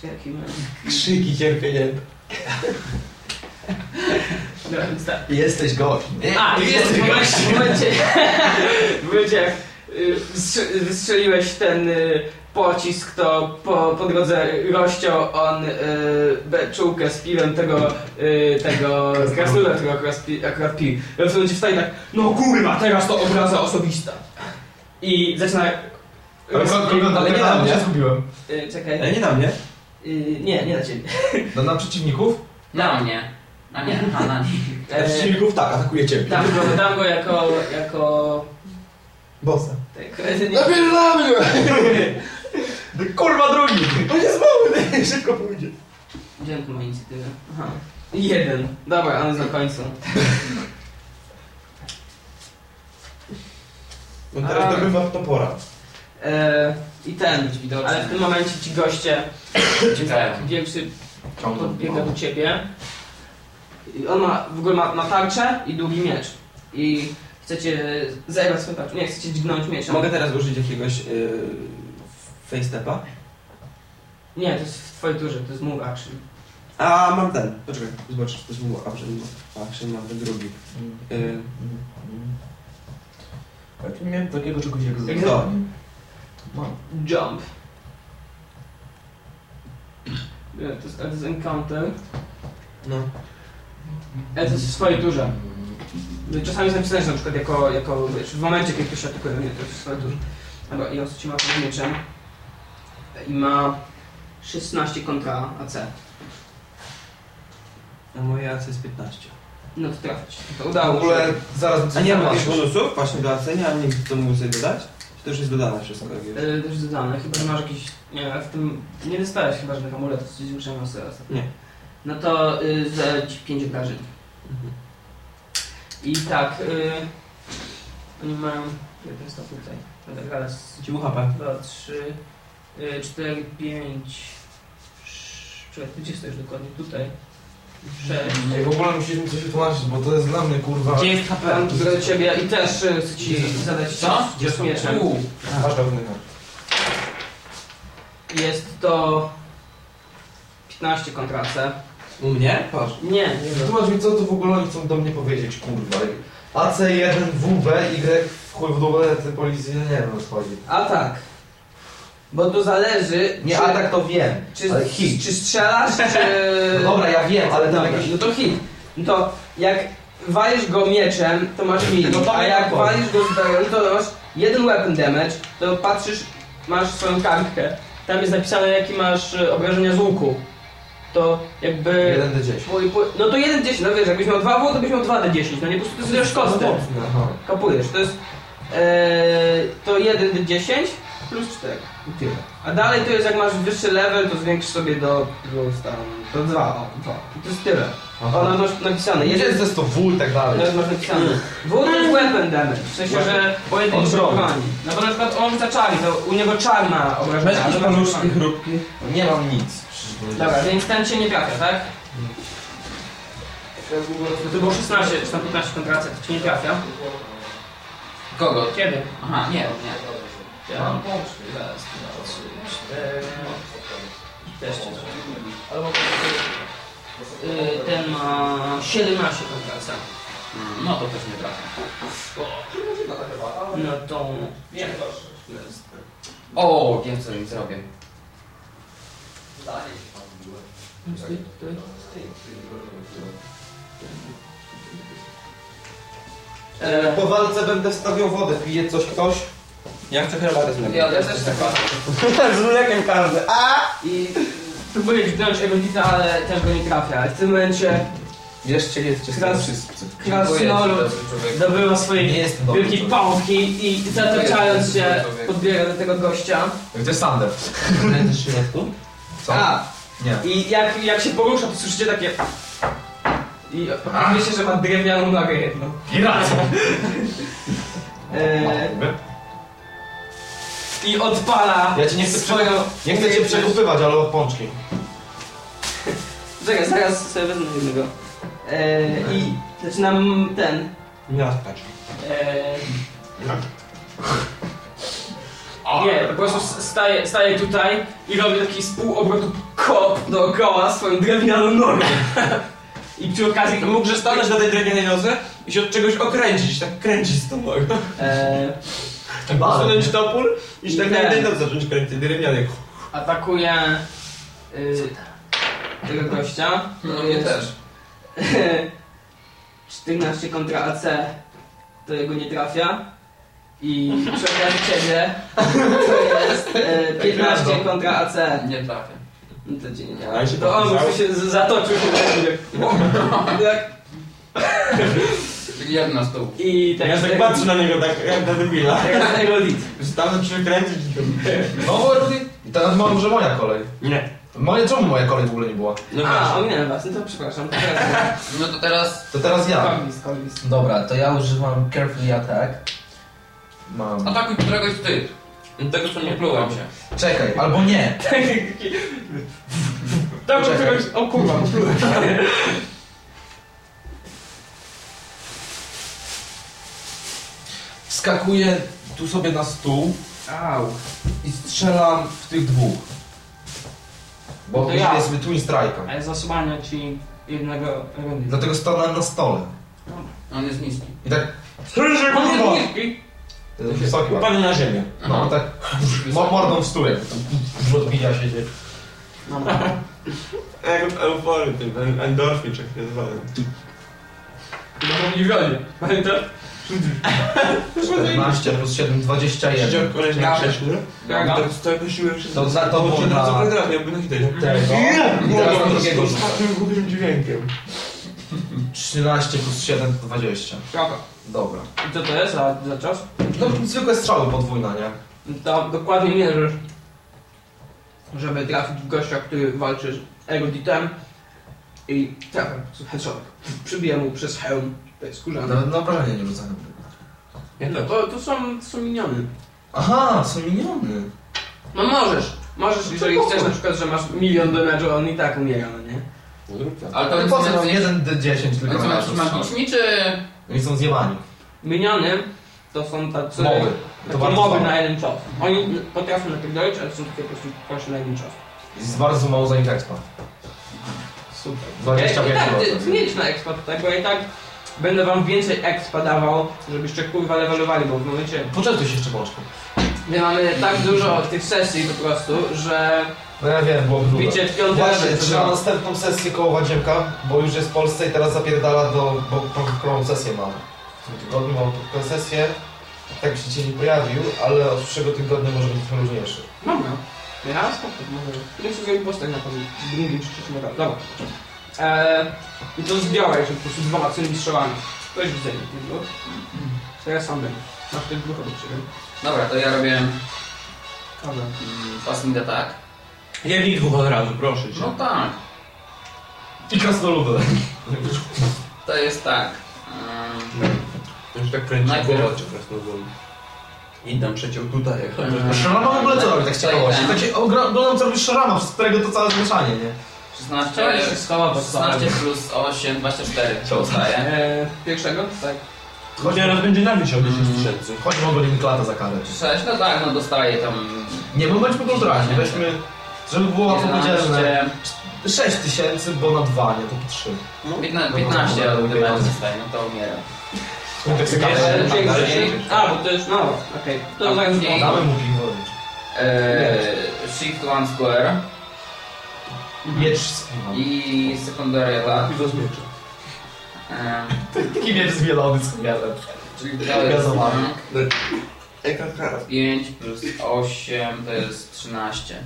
[SPEAKER 1] Czekaj, jaki mamy?
[SPEAKER 3] Krzyki
[SPEAKER 1] więc tak.
[SPEAKER 2] Jesteś gość.
[SPEAKER 1] A, i jest w momencie, w momencie, w momencie jak y, wystrzeliłeś ten y, pocisk, to po, po drodze rozciął on y, beczułkę z piwem tego, y, tego krasnoluda, którego akurat, pi, akurat pił. I on w pewnym momencie wstaje tak, no kurwa, teraz to obraza osobista. I zaczyna...
[SPEAKER 2] Ale kogo
[SPEAKER 3] Ale nie na mnie.
[SPEAKER 1] Y, czekaj.
[SPEAKER 3] Ale nie na mnie.
[SPEAKER 1] Y, nie, nie na ciebie.
[SPEAKER 2] No na przeciwników?
[SPEAKER 4] Na mnie. A nie, a na nich.
[SPEAKER 1] E,
[SPEAKER 3] Przeciwników tak, atakuje ciebie.
[SPEAKER 1] dam, go, dam go jako... jako...
[SPEAKER 3] Bossa.
[SPEAKER 1] Tak, nie,
[SPEAKER 2] Napierdamy go!
[SPEAKER 3] Ty kurwa drugi! On jest mały, szybko pójdzie.
[SPEAKER 1] Gdzie on tu ma inicjatywę? Aha. Jeden. Dobra, on jest na końcu.
[SPEAKER 3] On teraz
[SPEAKER 1] A.
[SPEAKER 3] dobywa topora.
[SPEAKER 1] E, I ten.
[SPEAKER 4] Być widoczny.
[SPEAKER 1] Ale w tym momencie ci goście,
[SPEAKER 4] Uciekają.
[SPEAKER 1] większy podbiega do ciebie. I on ma, w ogóle ma, ma tarczę i długi miecz. I chcecie zajebać swoją tarczę. Nie, chcecie dźgnąć mieczem.
[SPEAKER 3] Mogę teraz użyć jakiegoś yy, face stepa?
[SPEAKER 1] Nie, to jest w twojej turze, to jest move action.
[SPEAKER 3] A mam ten. Poczekaj, zobacz, to jest mój action. Action mam ten drugi. Yy,
[SPEAKER 2] Tak, nie miałem takiego czegoś jak
[SPEAKER 1] Jak.
[SPEAKER 2] Mam.
[SPEAKER 1] Jump. Nie, To jest, to jest encounter.
[SPEAKER 3] no.
[SPEAKER 1] Ale to jest w swojej turze. Czasami jest napisane, że na przykład jako, jako wiesz, w momencie, kiedy ktoś atakuje, nie, to jest w swojej turze. Dobra, i on ci ma pod mieczem. I ma 16 kontra AC.
[SPEAKER 3] A moje AC jest 15.
[SPEAKER 1] No to trafić. To
[SPEAKER 2] W
[SPEAKER 1] udało
[SPEAKER 2] ogóle
[SPEAKER 1] się.
[SPEAKER 2] zaraz
[SPEAKER 3] A nie jakichś bonusów właśnie do AC? Nie mam nic, co mógł sobie dodać? To już jest dodane wszystko, jak jest.
[SPEAKER 1] Yy, to już dodane, chyba że masz jakiś, nie w tym, nie dostałeś chyba żadnych amuletów, coś nas teraz.
[SPEAKER 3] Nie.
[SPEAKER 1] No to yy, za ci 5 obrażeń.
[SPEAKER 3] Mhm.
[SPEAKER 1] I tak, yy, oni mają, jak jest to tutaj? Raz,
[SPEAKER 3] HP.
[SPEAKER 1] dwa, trzy, yy, cztery, pięć, sz- czekaj, gdzie stoisz dokładnie? Tutaj. Sześć.
[SPEAKER 2] Ej, w ogóle musisz mi coś wytłumaczyć, bo to jest dla mnie kurwa.
[SPEAKER 1] Gdzie jest HP? Do ciebie i też yy, chcę ci zadać
[SPEAKER 4] Co?
[SPEAKER 1] Gdzie z mieczem.
[SPEAKER 4] U,
[SPEAKER 2] Masz pewny miecz.
[SPEAKER 1] Jest to 15 kontra C.
[SPEAKER 3] U mnie? Patrz.
[SPEAKER 1] Nie, nie.
[SPEAKER 2] Wytłumacz mi, co tu w ogóle oni chcą do mnie powiedzieć, kurwa. AC1, WB, Y, w chuj w dole, te policji, nie wiem o co chodzi.
[SPEAKER 1] A tak. Bo to zależy.
[SPEAKER 2] Nie,
[SPEAKER 1] czy,
[SPEAKER 2] a tak to wiem,
[SPEAKER 1] czy,
[SPEAKER 2] ale hit.
[SPEAKER 1] czy strzelasz, czy.
[SPEAKER 2] No dobra, ja wiem, ale tam jakieś...
[SPEAKER 1] no to hit. No to jak walisz go mieczem, to masz mili,
[SPEAKER 2] No to
[SPEAKER 1] a jak
[SPEAKER 2] boli.
[SPEAKER 1] walisz go z to masz jeden weapon damage, to patrzysz, masz swoją kartkę. Tam jest napisane jaki masz e, obrażenia z łuku. To jakby...
[SPEAKER 2] 1D10.
[SPEAKER 1] Twój- twój- No to 1d10, no wiesz, jakbyś miał 2 W, to byś miał 2d10, no nie, po prostu to jest kosztem.
[SPEAKER 2] Aha.
[SPEAKER 1] Kapujesz, to jest e, to 1d10 plus 4.
[SPEAKER 2] I tyle.
[SPEAKER 1] A dalej to jest jak masz wyższy level, to zwiększysz sobie do plus tam, do 2, o, 2. I to jest tyle.
[SPEAKER 2] Aha.
[SPEAKER 1] Ona masz napisane, jeden
[SPEAKER 2] jest to W i tak dalej.
[SPEAKER 1] nawet masz napisane. W to jest weapon damage, w sensie, że pojedynczy
[SPEAKER 2] broni.
[SPEAKER 1] No bo na przykład on czarny, to u niego czarna obrażenia. ale masz broni.
[SPEAKER 3] chrupki.
[SPEAKER 2] Nie mam nic.
[SPEAKER 1] Dobra, więc ten cię nie trafia, tak? To było 16 czy tam 15 kontracja, to cię nie trafia.
[SPEAKER 4] kogo?
[SPEAKER 1] Kiedy?
[SPEAKER 4] Aha, nie, nie.
[SPEAKER 1] Ja mam Raz, dwa, trzy, cztery. Też cię Albo y, ten ma 17 kontracja.
[SPEAKER 4] Mm, No to też nie trafia.
[SPEAKER 1] No to...
[SPEAKER 4] O, wiem co im zrobię.
[SPEAKER 1] Stój. E,
[SPEAKER 2] Po walce będę wstawiał wodę. Pije coś ktoś?
[SPEAKER 3] Ja chcę herbatę z mlekiem.
[SPEAKER 4] Ja też tak
[SPEAKER 2] Z mlekiem każdy. A!
[SPEAKER 1] I próbuję dźgnąć Erodita, ale też go nie trafia. Ale w tym momencie
[SPEAKER 2] Jeszcze jedzcie z
[SPEAKER 1] Kras-
[SPEAKER 2] tym wszyscy.
[SPEAKER 1] Krasnolud zdobywa swojej wielkiej pałki i zataczając się podbiega do tego gościa.
[SPEAKER 2] Gdzie Sander?
[SPEAKER 3] Będziesz tu?
[SPEAKER 2] Co?
[SPEAKER 1] A,
[SPEAKER 2] Nie.
[SPEAKER 1] I jak, jak się porusza, to słyszycie takie... I okazuje się, że ma drewnianą nogę jedną.
[SPEAKER 2] Pirat!
[SPEAKER 1] E, I odpala
[SPEAKER 2] Ja cię nie chcę,
[SPEAKER 1] swoją...
[SPEAKER 2] nie chcę cię przekupywać, ale od pączki.
[SPEAKER 1] Czekaj, zaraz sobie wezmę jednego. E, I zaczynam ten...
[SPEAKER 3] Miastacz.
[SPEAKER 1] E, nie, po prostu staję, staję tutaj i robię taki z pół obrotu kop dookoła swoją drewnianą nogą. I przy okazji...
[SPEAKER 3] Mógłże stanąć na tej drewnianej nodze i się od czegoś okręcić, tak kręcić z tą nogą.
[SPEAKER 1] E,
[SPEAKER 3] Posunąć topór i tak na
[SPEAKER 1] Nie.
[SPEAKER 3] jednej nodze zacząć kręcić, drewnianej.
[SPEAKER 1] atakuję y, tego gościa.
[SPEAKER 4] No mnie też.
[SPEAKER 1] 14 kontra AC to jego nie trafia. I okazji ciebie to jest e, 15 kontra AC.
[SPEAKER 4] Nie trafia.
[SPEAKER 1] No to
[SPEAKER 3] się
[SPEAKER 1] To on prostu się zatoczył się tak, tak.
[SPEAKER 4] Jedna stół.
[SPEAKER 1] I tak
[SPEAKER 3] Ja tak patrzę na niego tak jak na debila.
[SPEAKER 1] Jak Aerodit.
[SPEAKER 3] Stanę przykręcić.
[SPEAKER 2] No, Rudy. I teraz ma- może moja kolej.
[SPEAKER 3] Nie.
[SPEAKER 2] Moje, czemu moja kolej w ogóle nie była?
[SPEAKER 3] No
[SPEAKER 1] A,
[SPEAKER 3] właśnie.
[SPEAKER 1] ominąłem was, no to przepraszam. To teraz
[SPEAKER 4] No to teraz...
[SPEAKER 2] To teraz ja.
[SPEAKER 1] Korwis, Korwis.
[SPEAKER 2] Dobra, to ja używam Carefully Attack. Mam...
[SPEAKER 4] Atakuj któregoś ty.
[SPEAKER 3] Tego co
[SPEAKER 4] Nie plułem
[SPEAKER 3] plułem
[SPEAKER 4] się.
[SPEAKER 2] Czekaj, albo nie.
[SPEAKER 1] Tam
[SPEAKER 2] Czekaj.
[SPEAKER 1] któregoś... O kurwa, poplułem.
[SPEAKER 2] Skakuję tu sobie na stół
[SPEAKER 1] Au.
[SPEAKER 2] i strzelam w tych dwóch. Bo
[SPEAKER 1] To ja.
[SPEAKER 2] jest Twin Strike'a.
[SPEAKER 1] A ja zasłania ci jednego Aerodita.
[SPEAKER 2] Dlatego stanąłem na stole.
[SPEAKER 4] On jest niski.
[SPEAKER 2] I tak
[SPEAKER 3] Słyszę
[SPEAKER 1] On
[SPEAKER 3] kurwa!
[SPEAKER 1] jest niski.
[SPEAKER 2] to jest wysoki ładny.
[SPEAKER 3] Upadł na ziemię.
[SPEAKER 2] No tak mo- mordą w stół, jak to odbija się. nie?
[SPEAKER 1] No.
[SPEAKER 3] Jak w euforii, tym endorfin, czy jak się nazywa.
[SPEAKER 1] No to nie wionie. Pamiętasz?
[SPEAKER 2] 14 plus 7, 21.
[SPEAKER 3] Siedział koleś na krześle.
[SPEAKER 1] Ja-
[SPEAKER 3] I tak z całego siły wszystko.
[SPEAKER 2] To za to było
[SPEAKER 3] na
[SPEAKER 2] na
[SPEAKER 3] na hitę.
[SPEAKER 2] tego. I teraz na drugiego
[SPEAKER 3] Z takim głupim dźwiękiem.
[SPEAKER 2] 13 plus 7 to 20.
[SPEAKER 1] Spoko.
[SPEAKER 2] Dobra.
[SPEAKER 1] I co to jest za, za czas?
[SPEAKER 2] No zwykłe strzały podwójna, nie?
[SPEAKER 1] To dokładnie mierzysz, żeby trafić w gościa, który walczy z eruditem i trafiam z headshot. Przybiję mu przez hełm, to jest skórzane.
[SPEAKER 2] Nawet na obrażenie nie rzucałem.
[SPEAKER 1] No to, to, są, to są miniony.
[SPEAKER 2] Aha, są miniony.
[SPEAKER 1] No możesz, możesz, jeżeli chcesz na przykład, że masz milion damage'u, on i tak umiera, no nie?
[SPEAKER 3] No to.
[SPEAKER 4] Ale to
[SPEAKER 2] Ale po co
[SPEAKER 4] nie
[SPEAKER 2] mam
[SPEAKER 4] nie-
[SPEAKER 2] 1 D10
[SPEAKER 4] Oni
[SPEAKER 2] tylko
[SPEAKER 4] są
[SPEAKER 2] na
[SPEAKER 4] jakiś
[SPEAKER 2] strzał?
[SPEAKER 4] magiczni, czy...
[SPEAKER 2] Oni są zjebani.
[SPEAKER 1] Miniony to są tacy...
[SPEAKER 2] Moby. To
[SPEAKER 1] Takie
[SPEAKER 2] bardzo słabe.
[SPEAKER 1] na jeden czas. Oni potrafią napierdolić, ale są takie po prostu proszę na jeden czas.
[SPEAKER 2] Jest bardzo mało za nich expa.
[SPEAKER 1] Super.
[SPEAKER 2] 25
[SPEAKER 1] I tak, ty, ty nie idź na expa tutaj, bo ja i tak będę wam więcej expa dawał, żebyście kurwa levelowali, bo w momencie...
[SPEAKER 2] Poczęstuj się jeszcze boczką.
[SPEAKER 1] My mamy tak dużo tych sesji po prostu, że
[SPEAKER 2] No ja wiem, było
[SPEAKER 1] bicie w piąty
[SPEAKER 2] Właśnie,
[SPEAKER 1] raz
[SPEAKER 2] trzeba następną sesję koło Ładziemka, bo już jest w Polsce i teraz zapierdala do... bo krową sesję mam. W tym tygodniu mam tylko sesję. Tak się dzisiaj nie pojawił, ale od przyszłego tygodnia może być trochę luźniejszy.
[SPEAKER 1] Dobra. Ja spoko, może. Nie chcę zrobić postać na pewno. W drugim czy trzecim. Dobra. Eee, I to zbiorę się po prostu dwoma cymi strzałami. To jest widzenie tego. Teraz sam będę. Masz tych dwóch obok siebie.
[SPEAKER 4] Dobra, to ja robię
[SPEAKER 1] Dobra.
[SPEAKER 4] mm, passing attack.
[SPEAKER 3] Jedni dwóch od razu, proszę cię.
[SPEAKER 4] No tak,
[SPEAKER 2] I krasnoludy.
[SPEAKER 4] to jest tak. Um,
[SPEAKER 3] Już tak kręci
[SPEAKER 4] Najpierw-
[SPEAKER 3] głowę, czy krasnolud. I tam przeciął tutaj. jak-
[SPEAKER 4] Mhm.
[SPEAKER 2] Szarama w ogóle co robi tak z ciekawości? Tak się oglądam co robi Szarama, przez którego to całe zmieszanie, nie?
[SPEAKER 4] 16,
[SPEAKER 1] Chciałem się schował pod
[SPEAKER 4] 16 plus 8, 24
[SPEAKER 2] Co?
[SPEAKER 4] dostaję.
[SPEAKER 1] Eee, pierwszego? Tak.
[SPEAKER 3] Chodź, teraz będzie na wisiał 10 tysięcy.
[SPEAKER 2] Chodź, mogę klatę za karę.
[SPEAKER 4] 6, no tak, no dostaję tam
[SPEAKER 2] Nie, bo bądźmy kulturalni, weźmy, żeby było łatwo podzielne.
[SPEAKER 4] 11,
[SPEAKER 2] 6 tysięcy, bo na 2, nie, to po 3.
[SPEAKER 4] 15, 15 damage dostaję, no to umieram.
[SPEAKER 2] Tak sobie
[SPEAKER 4] Jeszcze
[SPEAKER 2] gadamy,
[SPEAKER 4] tak
[SPEAKER 1] A, bo to jest, no, okej. To
[SPEAKER 4] A
[SPEAKER 1] zaraz
[SPEAKER 4] później-
[SPEAKER 1] damy.
[SPEAKER 2] Damy mu piwo.
[SPEAKER 4] Eee, shift one square
[SPEAKER 2] Miecz
[SPEAKER 4] i secondary attack.
[SPEAKER 3] Piwo z miecza.
[SPEAKER 4] Eee,
[SPEAKER 2] Taki miecz zmielony z chmielem.
[SPEAKER 4] czyli jest
[SPEAKER 2] Gazowany.
[SPEAKER 3] Eka kara.
[SPEAKER 4] 5 plus 8 to jest 13.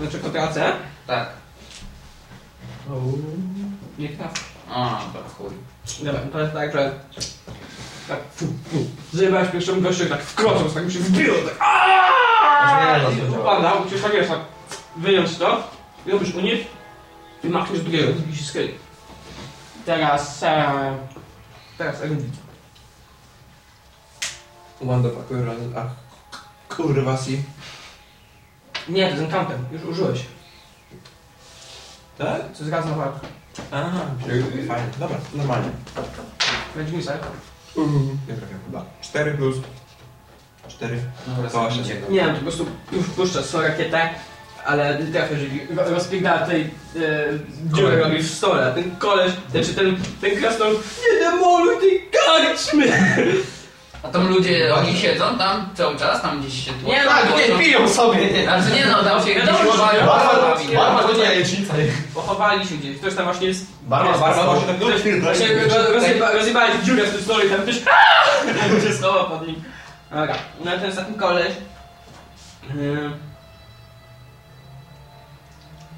[SPEAKER 1] Znaczy po tracę?
[SPEAKER 4] Tak.
[SPEAKER 1] Nie trafię.
[SPEAKER 4] A, to chuj.
[SPEAKER 1] Dobra, to jest tak, że... Tak, fu, pierwszą gościu, tak wkroczył, tak mi się wbiło, tak aaaa!
[SPEAKER 2] no,
[SPEAKER 1] I
[SPEAKER 2] to działa.
[SPEAKER 1] upada, musisz tak wiesz, tak wyjąć to i robisz unik i machniesz drugiego, drugi się schyli. Teraz... E, teraz Erudit.
[SPEAKER 3] Wanda pakuje Ach, kurwa si.
[SPEAKER 1] Nie, to jest encounter, już użyłeś.
[SPEAKER 3] Tak?
[SPEAKER 1] Co zgadza na walkę.
[SPEAKER 3] Aha, fajnie. Dobra, normalnie.
[SPEAKER 1] Będzie mi tak?
[SPEAKER 3] Nie trafiam chyba. 4 plus 4.
[SPEAKER 4] Dobra,
[SPEAKER 3] To
[SPEAKER 4] zabijcie go.
[SPEAKER 1] Nie wiem, po prostu już puszczasz swoją rakietę, ale nie trafiasz i ro- rozpiega tej e, dziurę robisz w stole. Ten koleś, znaczy ten, ten krasnolud, nie demoluj tej karczmy!
[SPEAKER 4] A tam ludzie, oni siedzą tam cały czas, tam gdzieś się tłoczą?
[SPEAKER 1] Nie, no,
[SPEAKER 2] Tak, nie, piją sobie, nie.
[SPEAKER 4] Znaczy nie no, dał się gdzieś chowają.
[SPEAKER 2] Barwa, to nie jajecznica.
[SPEAKER 1] Pochowali się gdzieś, ktoś tam właśnie jest...
[SPEAKER 2] Barwa,
[SPEAKER 3] Barwa
[SPEAKER 2] barwa.
[SPEAKER 3] się tak
[SPEAKER 1] rozjeba, rozjebali dziurę w tym stole i tam ktoś się schował pod nim. Dobra, no ten ostatni koleś... Yy.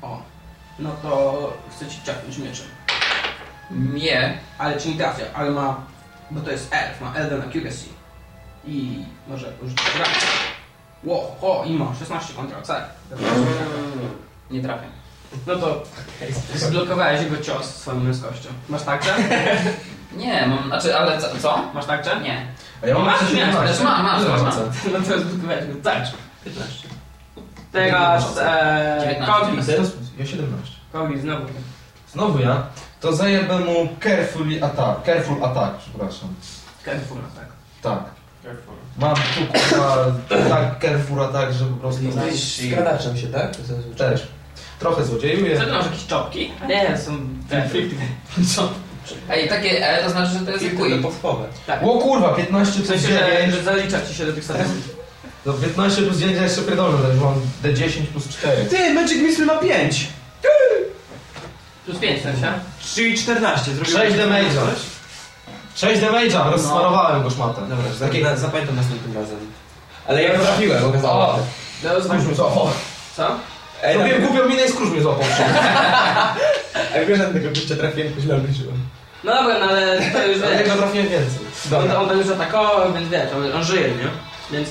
[SPEAKER 1] O, no to chcę ci ciapnąć mieczem.
[SPEAKER 4] Nie.
[SPEAKER 1] ale ci nie trafia, ale ma, bo to jest elf, ma Elden Accuracy i może użyć rany. Ło, ho, i ma 16 kontra C.
[SPEAKER 4] Nie trafię.
[SPEAKER 1] No to zblokowałeś jego cios swoją męskością. Masz tarczę?
[SPEAKER 4] Nie, mam, znaczy, ale co? co?
[SPEAKER 1] Masz tarczę?
[SPEAKER 4] Nie.
[SPEAKER 2] A ja mam
[SPEAKER 1] Masz, nie,
[SPEAKER 2] 17.
[SPEAKER 4] też mam, mam, mam.
[SPEAKER 1] No to zblokowałeś go tarczę. 15. Teraz e,
[SPEAKER 4] 19.
[SPEAKER 1] Kogi.
[SPEAKER 2] Ja 17.
[SPEAKER 1] Kogi znowu.
[SPEAKER 2] Znowu ja. To zajebę mu careful attack. Careful attack, przepraszam.
[SPEAKER 1] Careful, tak.
[SPEAKER 2] Tak. Mam tu kurwa tak careful attack, że po prostu...
[SPEAKER 3] Jesteś skradaczem się, tak? To
[SPEAKER 2] Też. Trochę złodziejuję.
[SPEAKER 1] Co ty masz jakieś czopki? Nie, są Co?
[SPEAKER 4] Ej, takie E to znaczy, że to jest
[SPEAKER 3] Tylko
[SPEAKER 4] quick.
[SPEAKER 3] podchowe.
[SPEAKER 1] Tak.
[SPEAKER 2] O kurwa, 15
[SPEAKER 1] W
[SPEAKER 2] plus
[SPEAKER 1] sensie, że,
[SPEAKER 2] 9.
[SPEAKER 1] że zalicza ci się do tych statystyk.
[SPEAKER 2] To 15 plus 9 ja jeszcze pierdolę, to już mam D10 plus 4.
[SPEAKER 3] Ty, Magic Missile ma 5!
[SPEAKER 1] Plus 5 w sensie.
[SPEAKER 3] 3 i 14. Zrobiłem
[SPEAKER 2] 6 damage'a. 6 damage'a, rozsmarowałem go szmatę.
[SPEAKER 3] Dobra, takie na, zapamiętam następnym razem. Ale ja go trafiłem, okazało się.
[SPEAKER 1] no,
[SPEAKER 2] Skróż mnie złapał.
[SPEAKER 1] Co?
[SPEAKER 3] Ej,
[SPEAKER 2] Robiłem głupią minę i skróż mnie złapał.
[SPEAKER 3] A wiesz, że tego gościa trafiłem, to źle obliczyłem.
[SPEAKER 1] No dobra, no ale to już
[SPEAKER 2] Ale
[SPEAKER 1] wiesz.
[SPEAKER 2] ja trafiłem więcej.
[SPEAKER 1] On,
[SPEAKER 2] Dobra.
[SPEAKER 1] on już atakował, więc wiesz, on, on żyje, nie? Więc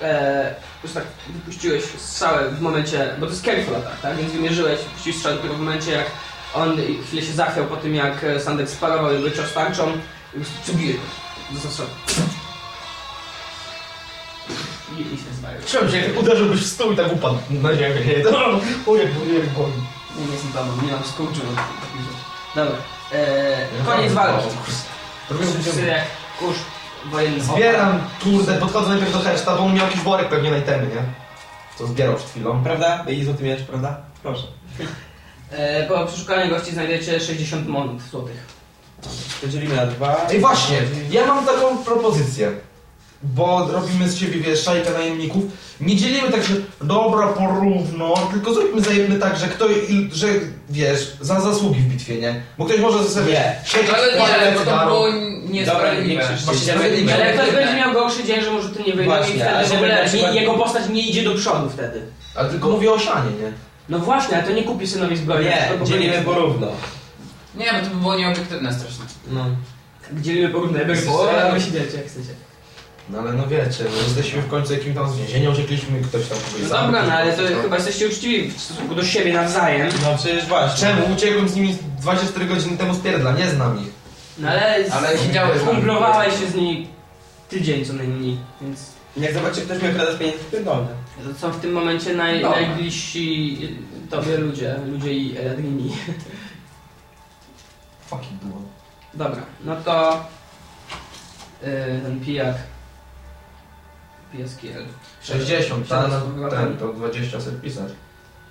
[SPEAKER 1] e, już tak wypuściłeś strzałę w momencie, bo to jest careful attack, tak? Więc wymierzyłeś, wypuściłeś strzałę dopiero w momencie, jak on chwilę się zachwiał po tym, jak e, Sandek sparował jego cios tarczą i po prostu przebije go. Został strzał. I, i się zbawił.
[SPEAKER 2] Czułem się, uderzyłbyś w stół i tak upadł na ziemię. Nie, o, jak boli.
[SPEAKER 1] Nie, nie jestem tam, nie mam skurczu. Dobra, e, koniec walki. Wszyscy jak kurz wojenny.
[SPEAKER 2] Zbieram, kurde, podchodzę najpierw do Herszta, bo on miał jakiś worek pewnie na itemy, nie? Co zbierał przed chwilą.
[SPEAKER 3] Prawda? I złoty miecz, prawda? Proszę.
[SPEAKER 1] E, po przeszukaniu gości znajdziecie 60 monet złotych.
[SPEAKER 3] To dzielimy na dwa.
[SPEAKER 2] Ej, właśnie, ja mam taką propozycję. Bo robimy z siebie, wiesz, szajkę najemników. Nie dzielimy tak, że dobra, porówno, tylko zróbmy zajemny tak, że kto, i- że wiesz, za zasługi w bitwie, nie? Bo ktoś może sobie
[SPEAKER 3] Nie.
[SPEAKER 4] Ale nie, bo to było niesprawiedliwe.
[SPEAKER 1] Ale jak ktoś będzie miał gorszy dzień, że może ty nie wyjdą i wtedy w ogóle
[SPEAKER 3] przykład-
[SPEAKER 1] nie, jego postać nie idzie do przodu wtedy.
[SPEAKER 2] Ale tylko mówię o sianie, nie?
[SPEAKER 1] No właśnie, ale to nie kupi synowi zbroi.
[SPEAKER 3] Nie, dzielimy
[SPEAKER 1] po
[SPEAKER 3] porówno.
[SPEAKER 4] Nie, bo to by było nieobiektywne strasznie.
[SPEAKER 3] No.
[SPEAKER 1] Dzielimy porówno, jakby
[SPEAKER 2] Bo-
[SPEAKER 1] ale się wiecie, jak chcecie.
[SPEAKER 2] No ale no wiecie, no jesteśmy w końcu jakimś tam z więzienia, uciekliśmy, ktoś tam kogoś
[SPEAKER 1] No
[SPEAKER 2] zabił,
[SPEAKER 1] dobra, no ale to
[SPEAKER 2] tam-
[SPEAKER 1] chyba jesteście uczciwi w stosunku do siebie nawzajem.
[SPEAKER 3] No przecież właśnie.
[SPEAKER 2] Czemu? Uciekłem z nimi 24 godziny temu z pierdla, nie znam ich.
[SPEAKER 1] No ale,
[SPEAKER 4] Ale siedziałeś tam.
[SPEAKER 1] kumplowałeś się z nimi tydzień co najmniej, więc
[SPEAKER 3] Jak zobaczy ktoś mi okrada z pieniędzy, to pierdolę.
[SPEAKER 1] to są w tym momencie naj,
[SPEAKER 4] Dobra.
[SPEAKER 1] najbliżsi tobie ludzie, ludzie i Eladrini.
[SPEAKER 2] Fucking było.
[SPEAKER 1] Dobra, no to yy, ten pijak. Pijacki elf.
[SPEAKER 2] 60,
[SPEAKER 1] Siada
[SPEAKER 2] ten, to 20 sobie pisać.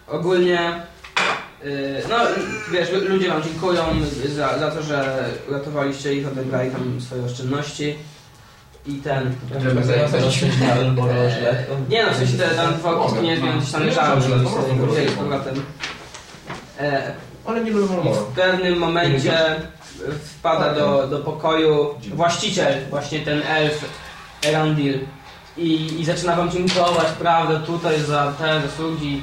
[SPEAKER 1] Ogólnie, yy, no wiesz, lu- ludzie wam dziękują za, za to, że uratowaliście ich, odebrali tam swoje oszczędności. I ten...
[SPEAKER 3] Źle.
[SPEAKER 1] Nie no, w sensie te tam dwa okutki nie zmienią gdzieś tam leżały, żeby sobie wzięli z powrotem. E,
[SPEAKER 2] Ale nie lubię
[SPEAKER 1] I w pewnym momencie wpada do, do pokoju właściciel, właśnie ten elf Erandil i, i zaczyna wam dziękować, prawda, tutaj za te zasługi.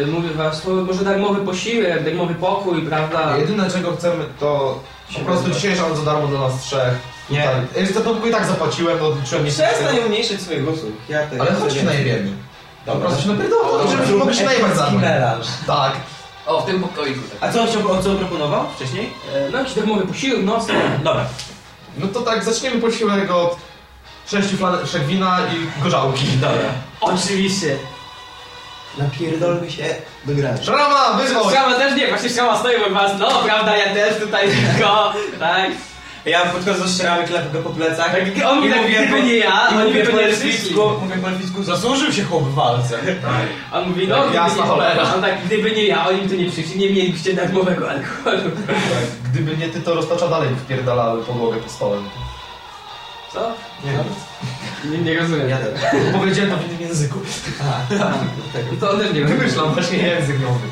[SPEAKER 1] Yy, mówię was, to może darmowy posiłek, darmowy pokój, prawda?
[SPEAKER 2] Jedyne czego chcemy to po prostu dzisiejsza noc za darmo dla nas trzech.
[SPEAKER 3] Nie.
[SPEAKER 2] Tak. Ja Za to pokój i tak zapłaciłem, no odliczyłem miesiąc.
[SPEAKER 3] Przestań umniejszyć swoje głosy. Ja te-
[SPEAKER 2] Ale chodź się najebiemy. Po
[SPEAKER 3] Dobra.
[SPEAKER 2] prostu się napierdolę, żebyśmy mogli się najebać za. Tak.
[SPEAKER 4] O, w tym pokoiku. Tak.
[SPEAKER 3] A co on chciał, o co on proponował wcześniej?
[SPEAKER 1] Yy, no jakiś darmowy posiłek nocny.
[SPEAKER 3] Dobra.
[SPEAKER 2] No to tak, zaczniemy posiłek od sześciu flaszek wina i gorzałki.
[SPEAKER 3] Dobra.
[SPEAKER 1] Oczywiście.
[SPEAKER 3] Napierdolmy się do grania.
[SPEAKER 2] Szrama, wychodź!
[SPEAKER 1] Szama też nie, właśnie Szama stoi obok was, no prawda, ja też tutaj tylko, tak?
[SPEAKER 3] Ja podchodzę z ścierami, klepę go po plecach.
[SPEAKER 1] tak on mówi
[SPEAKER 3] I
[SPEAKER 1] tak, gdyby
[SPEAKER 3] po-
[SPEAKER 1] nie ja,
[SPEAKER 3] I
[SPEAKER 1] oni
[SPEAKER 3] mówię
[SPEAKER 1] by
[SPEAKER 3] po
[SPEAKER 1] nie
[SPEAKER 3] elficku, mówię po elficku, zasłużył się chłop w walce.
[SPEAKER 1] On mówi, no gdyby
[SPEAKER 2] Jasna
[SPEAKER 1] nie,
[SPEAKER 2] cholera.
[SPEAKER 1] on tak, gdyby nie ja, oni by tu nie przyszli, nie mielibyście darmowego alkoholu.
[SPEAKER 2] Tak, Gdyby nie ty, to roztacza dalej wpierdalały podłogę pod stołem.
[SPEAKER 1] Co?
[SPEAKER 3] Nie,
[SPEAKER 1] Nie, nie rozumiem.
[SPEAKER 3] ja też.
[SPEAKER 2] Powiedziałem to w innym języku.
[SPEAKER 1] To on też nie rozumie.
[SPEAKER 2] Wymyślam właśnie język nowy.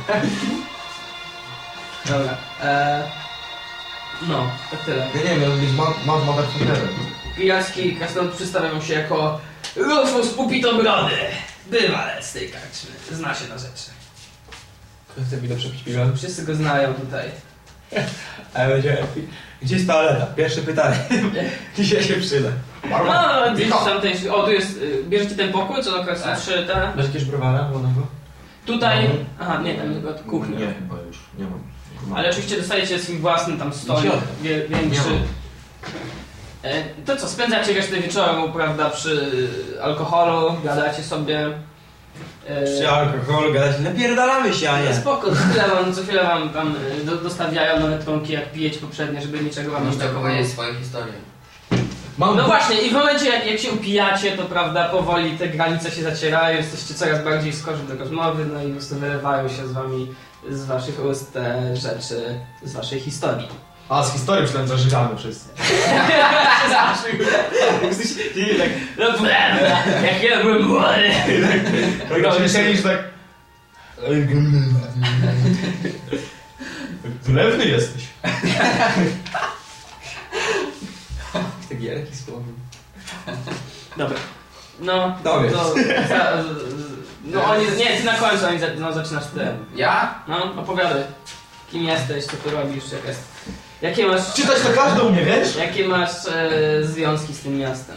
[SPEAKER 1] Dobra. E, no, tak tyle.
[SPEAKER 2] Ja nie wiem, miał być mad, mad motherfuckerem.
[SPEAKER 1] Pijacki krasnolud przedstawiają się jako Rufus Upitobrody. Bywalec z tej karczmy. Zna się na rzeczy.
[SPEAKER 3] Chcę mi to przepić piwem.
[SPEAKER 1] Wszyscy go znają tutaj.
[SPEAKER 3] A będzie elfi. Gdzie jest toaleta? Pierwsze pytanie. Dzisiaj się przyda.
[SPEAKER 1] No, gdzieś tam ten, o tu jest, y, bierzecie ten pokój, co do kresu
[SPEAKER 4] Tak.
[SPEAKER 1] trzy te.
[SPEAKER 3] Masz jakiegoś browara wolnego?
[SPEAKER 1] Tutaj,
[SPEAKER 2] Mhm.
[SPEAKER 1] aha nie, tam chyba kuchnia.
[SPEAKER 2] Nie, chyba już. Nie mam. Mam.
[SPEAKER 1] Ale oczywiście dostajecie swój własny tam stolik, większy. E, To co, spędzacie resztę wieczoru, prawda, przy alkoholu, gadacie sobie. E,
[SPEAKER 3] Przy alkoholu gadać, napierdalamy się, a nie.
[SPEAKER 1] Spoko, co chwilę wam, co chwilę wam tam y, do, dostawiają nowe trunki, jak pijecie poprzednie, żeby niczego wam nie
[SPEAKER 4] tak powiedzieć swoje historie.
[SPEAKER 2] Mam
[SPEAKER 1] No właśnie, i w momencie jak, jak się upijacie, to prawda, powoli te granice się zacierają, jesteście coraz bardziej skorzy do rozmowy, no i po prostu wylewają się z wami z waszych ust te rzeczy z waszej historii.
[SPEAKER 2] A, z historii myślałem, że żygamy wszyscy.
[SPEAKER 1] waszych Jesteś- nie, tak, no prawda, jak ja byłem młody.
[SPEAKER 2] Tak się siedzisz tak... Wylewny jesteś.
[SPEAKER 3] Taki wielki słowo.
[SPEAKER 1] Dobra. No,
[SPEAKER 3] Dowiedz.
[SPEAKER 1] to, za, z- no oni, nie, ty na końcu, oni za, no, zaczynasz ty.
[SPEAKER 4] Ja?
[SPEAKER 1] No, opowiadaj. Kim jesteś, co tu robisz, jak jest... Jakie masz...
[SPEAKER 2] Czytać to każdy umie, wiesz?
[SPEAKER 1] Jakie masz e, związki z tym miastem?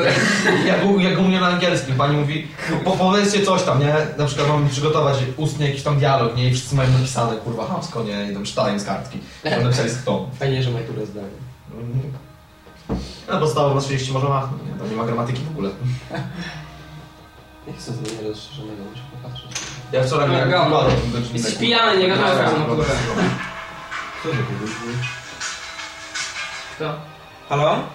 [SPEAKER 2] Jak, u- jak u mnie na angielskim, pani mówi, po, powiedzcie coś tam, nie? Na przykład mam przygotować ustnie jakiś tam dialog, nie? I wszyscy mają napisane, kurwa, hamsko, nie? I tam czytają z kartki. Tam napisali z kto.
[SPEAKER 3] Fajnie, że maturę zdałem.
[SPEAKER 2] No podstawą na 30 może machnąć, nie? Tam nie ma gramatyki w ogóle.
[SPEAKER 3] Jakie są zdania rozszerzonego? Muszę popatrzeć.
[SPEAKER 2] Ja wczoraj miałem
[SPEAKER 1] Gałno.
[SPEAKER 2] wykład o tym godzinę.
[SPEAKER 1] Jesteś pijany, nie gadasz
[SPEAKER 2] Dobra,
[SPEAKER 1] na maturę.
[SPEAKER 2] Co to powiedzieć?
[SPEAKER 1] Kto?
[SPEAKER 3] Halo?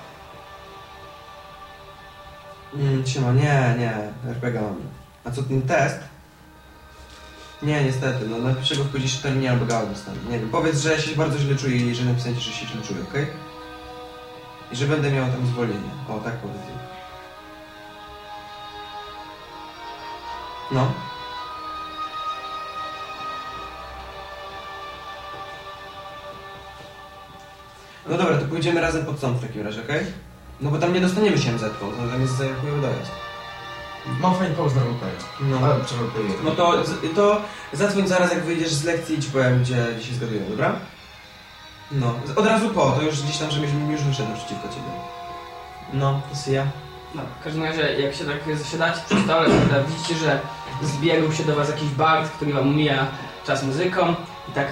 [SPEAKER 3] Mm, siema, nie, nie, RPG mam. A co ten test? Nie, niestety, no napiszę go w późniejszym terminie albo gałę dostanę. Nie wiem, powiedz, że się bardzo źle czuję i że napisałem że się źle czuję, okej? I że będę miał tam zwolnienie. O, tak powiedz. No. Pójdziemy razem pod sąd w takim razie, okej? No bo tam nie dostaniemy się MZ-ką, to tam jest za chujowy dojazd.
[SPEAKER 2] Mam fajny pomysł na roleplay.
[SPEAKER 3] No.
[SPEAKER 2] Ale trzeba roleplay.
[SPEAKER 3] No to, z- to zadzwoń zaraz jak wyjdziesz z lekcji i ci powiem, gdzie, gdzie się zgadujemy, dobra? No, z- od razu po, to już gdzieś tam, żebyś już wyszedł przeciwko ciebie. No, to see ya.
[SPEAKER 1] No, w każdym razie, jak się tak zasiadacie przy stole, to widzicie, że zbiegł się do was jakiś bard, który wam mija czas muzyką i tak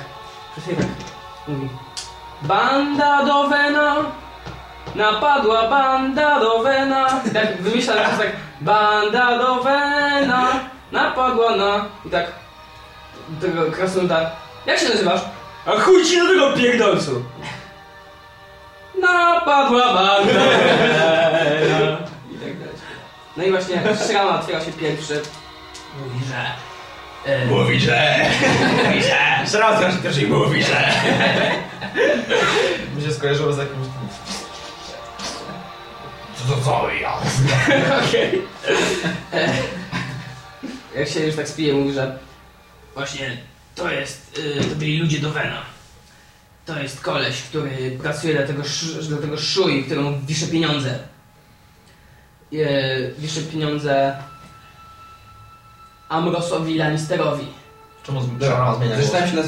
[SPEAKER 1] przez chwilę tak mówi Banda do Wena, napadła banda do Wena tak wymyśla że tak Banda do Wena, napadła na... i tak tego krasnoluda Jak się nazywasz? A chuj ci do tego pierdolcu! Napadła banda do Wena i tak dalej. No i właśnie rana otwiera się pierwszy. Mówi, że...
[SPEAKER 3] Mówi, że... Mówi, że... Jeszcze raz raz też i mówi, że...
[SPEAKER 2] Mi się skojarzyło z jakimś... Co to co ja?
[SPEAKER 1] Okej. Jak się już tak spije, mówi, że właśnie to jest, y, to byli ludzie do Wena. To jest koleś, który pracuje dla tego, sz, dla tego szuj, któremu wisze pieniądze. E, wisze pieniądze Amrosowi Lannisterowi.
[SPEAKER 2] Czemu z- zmienia
[SPEAKER 3] Zresztą się na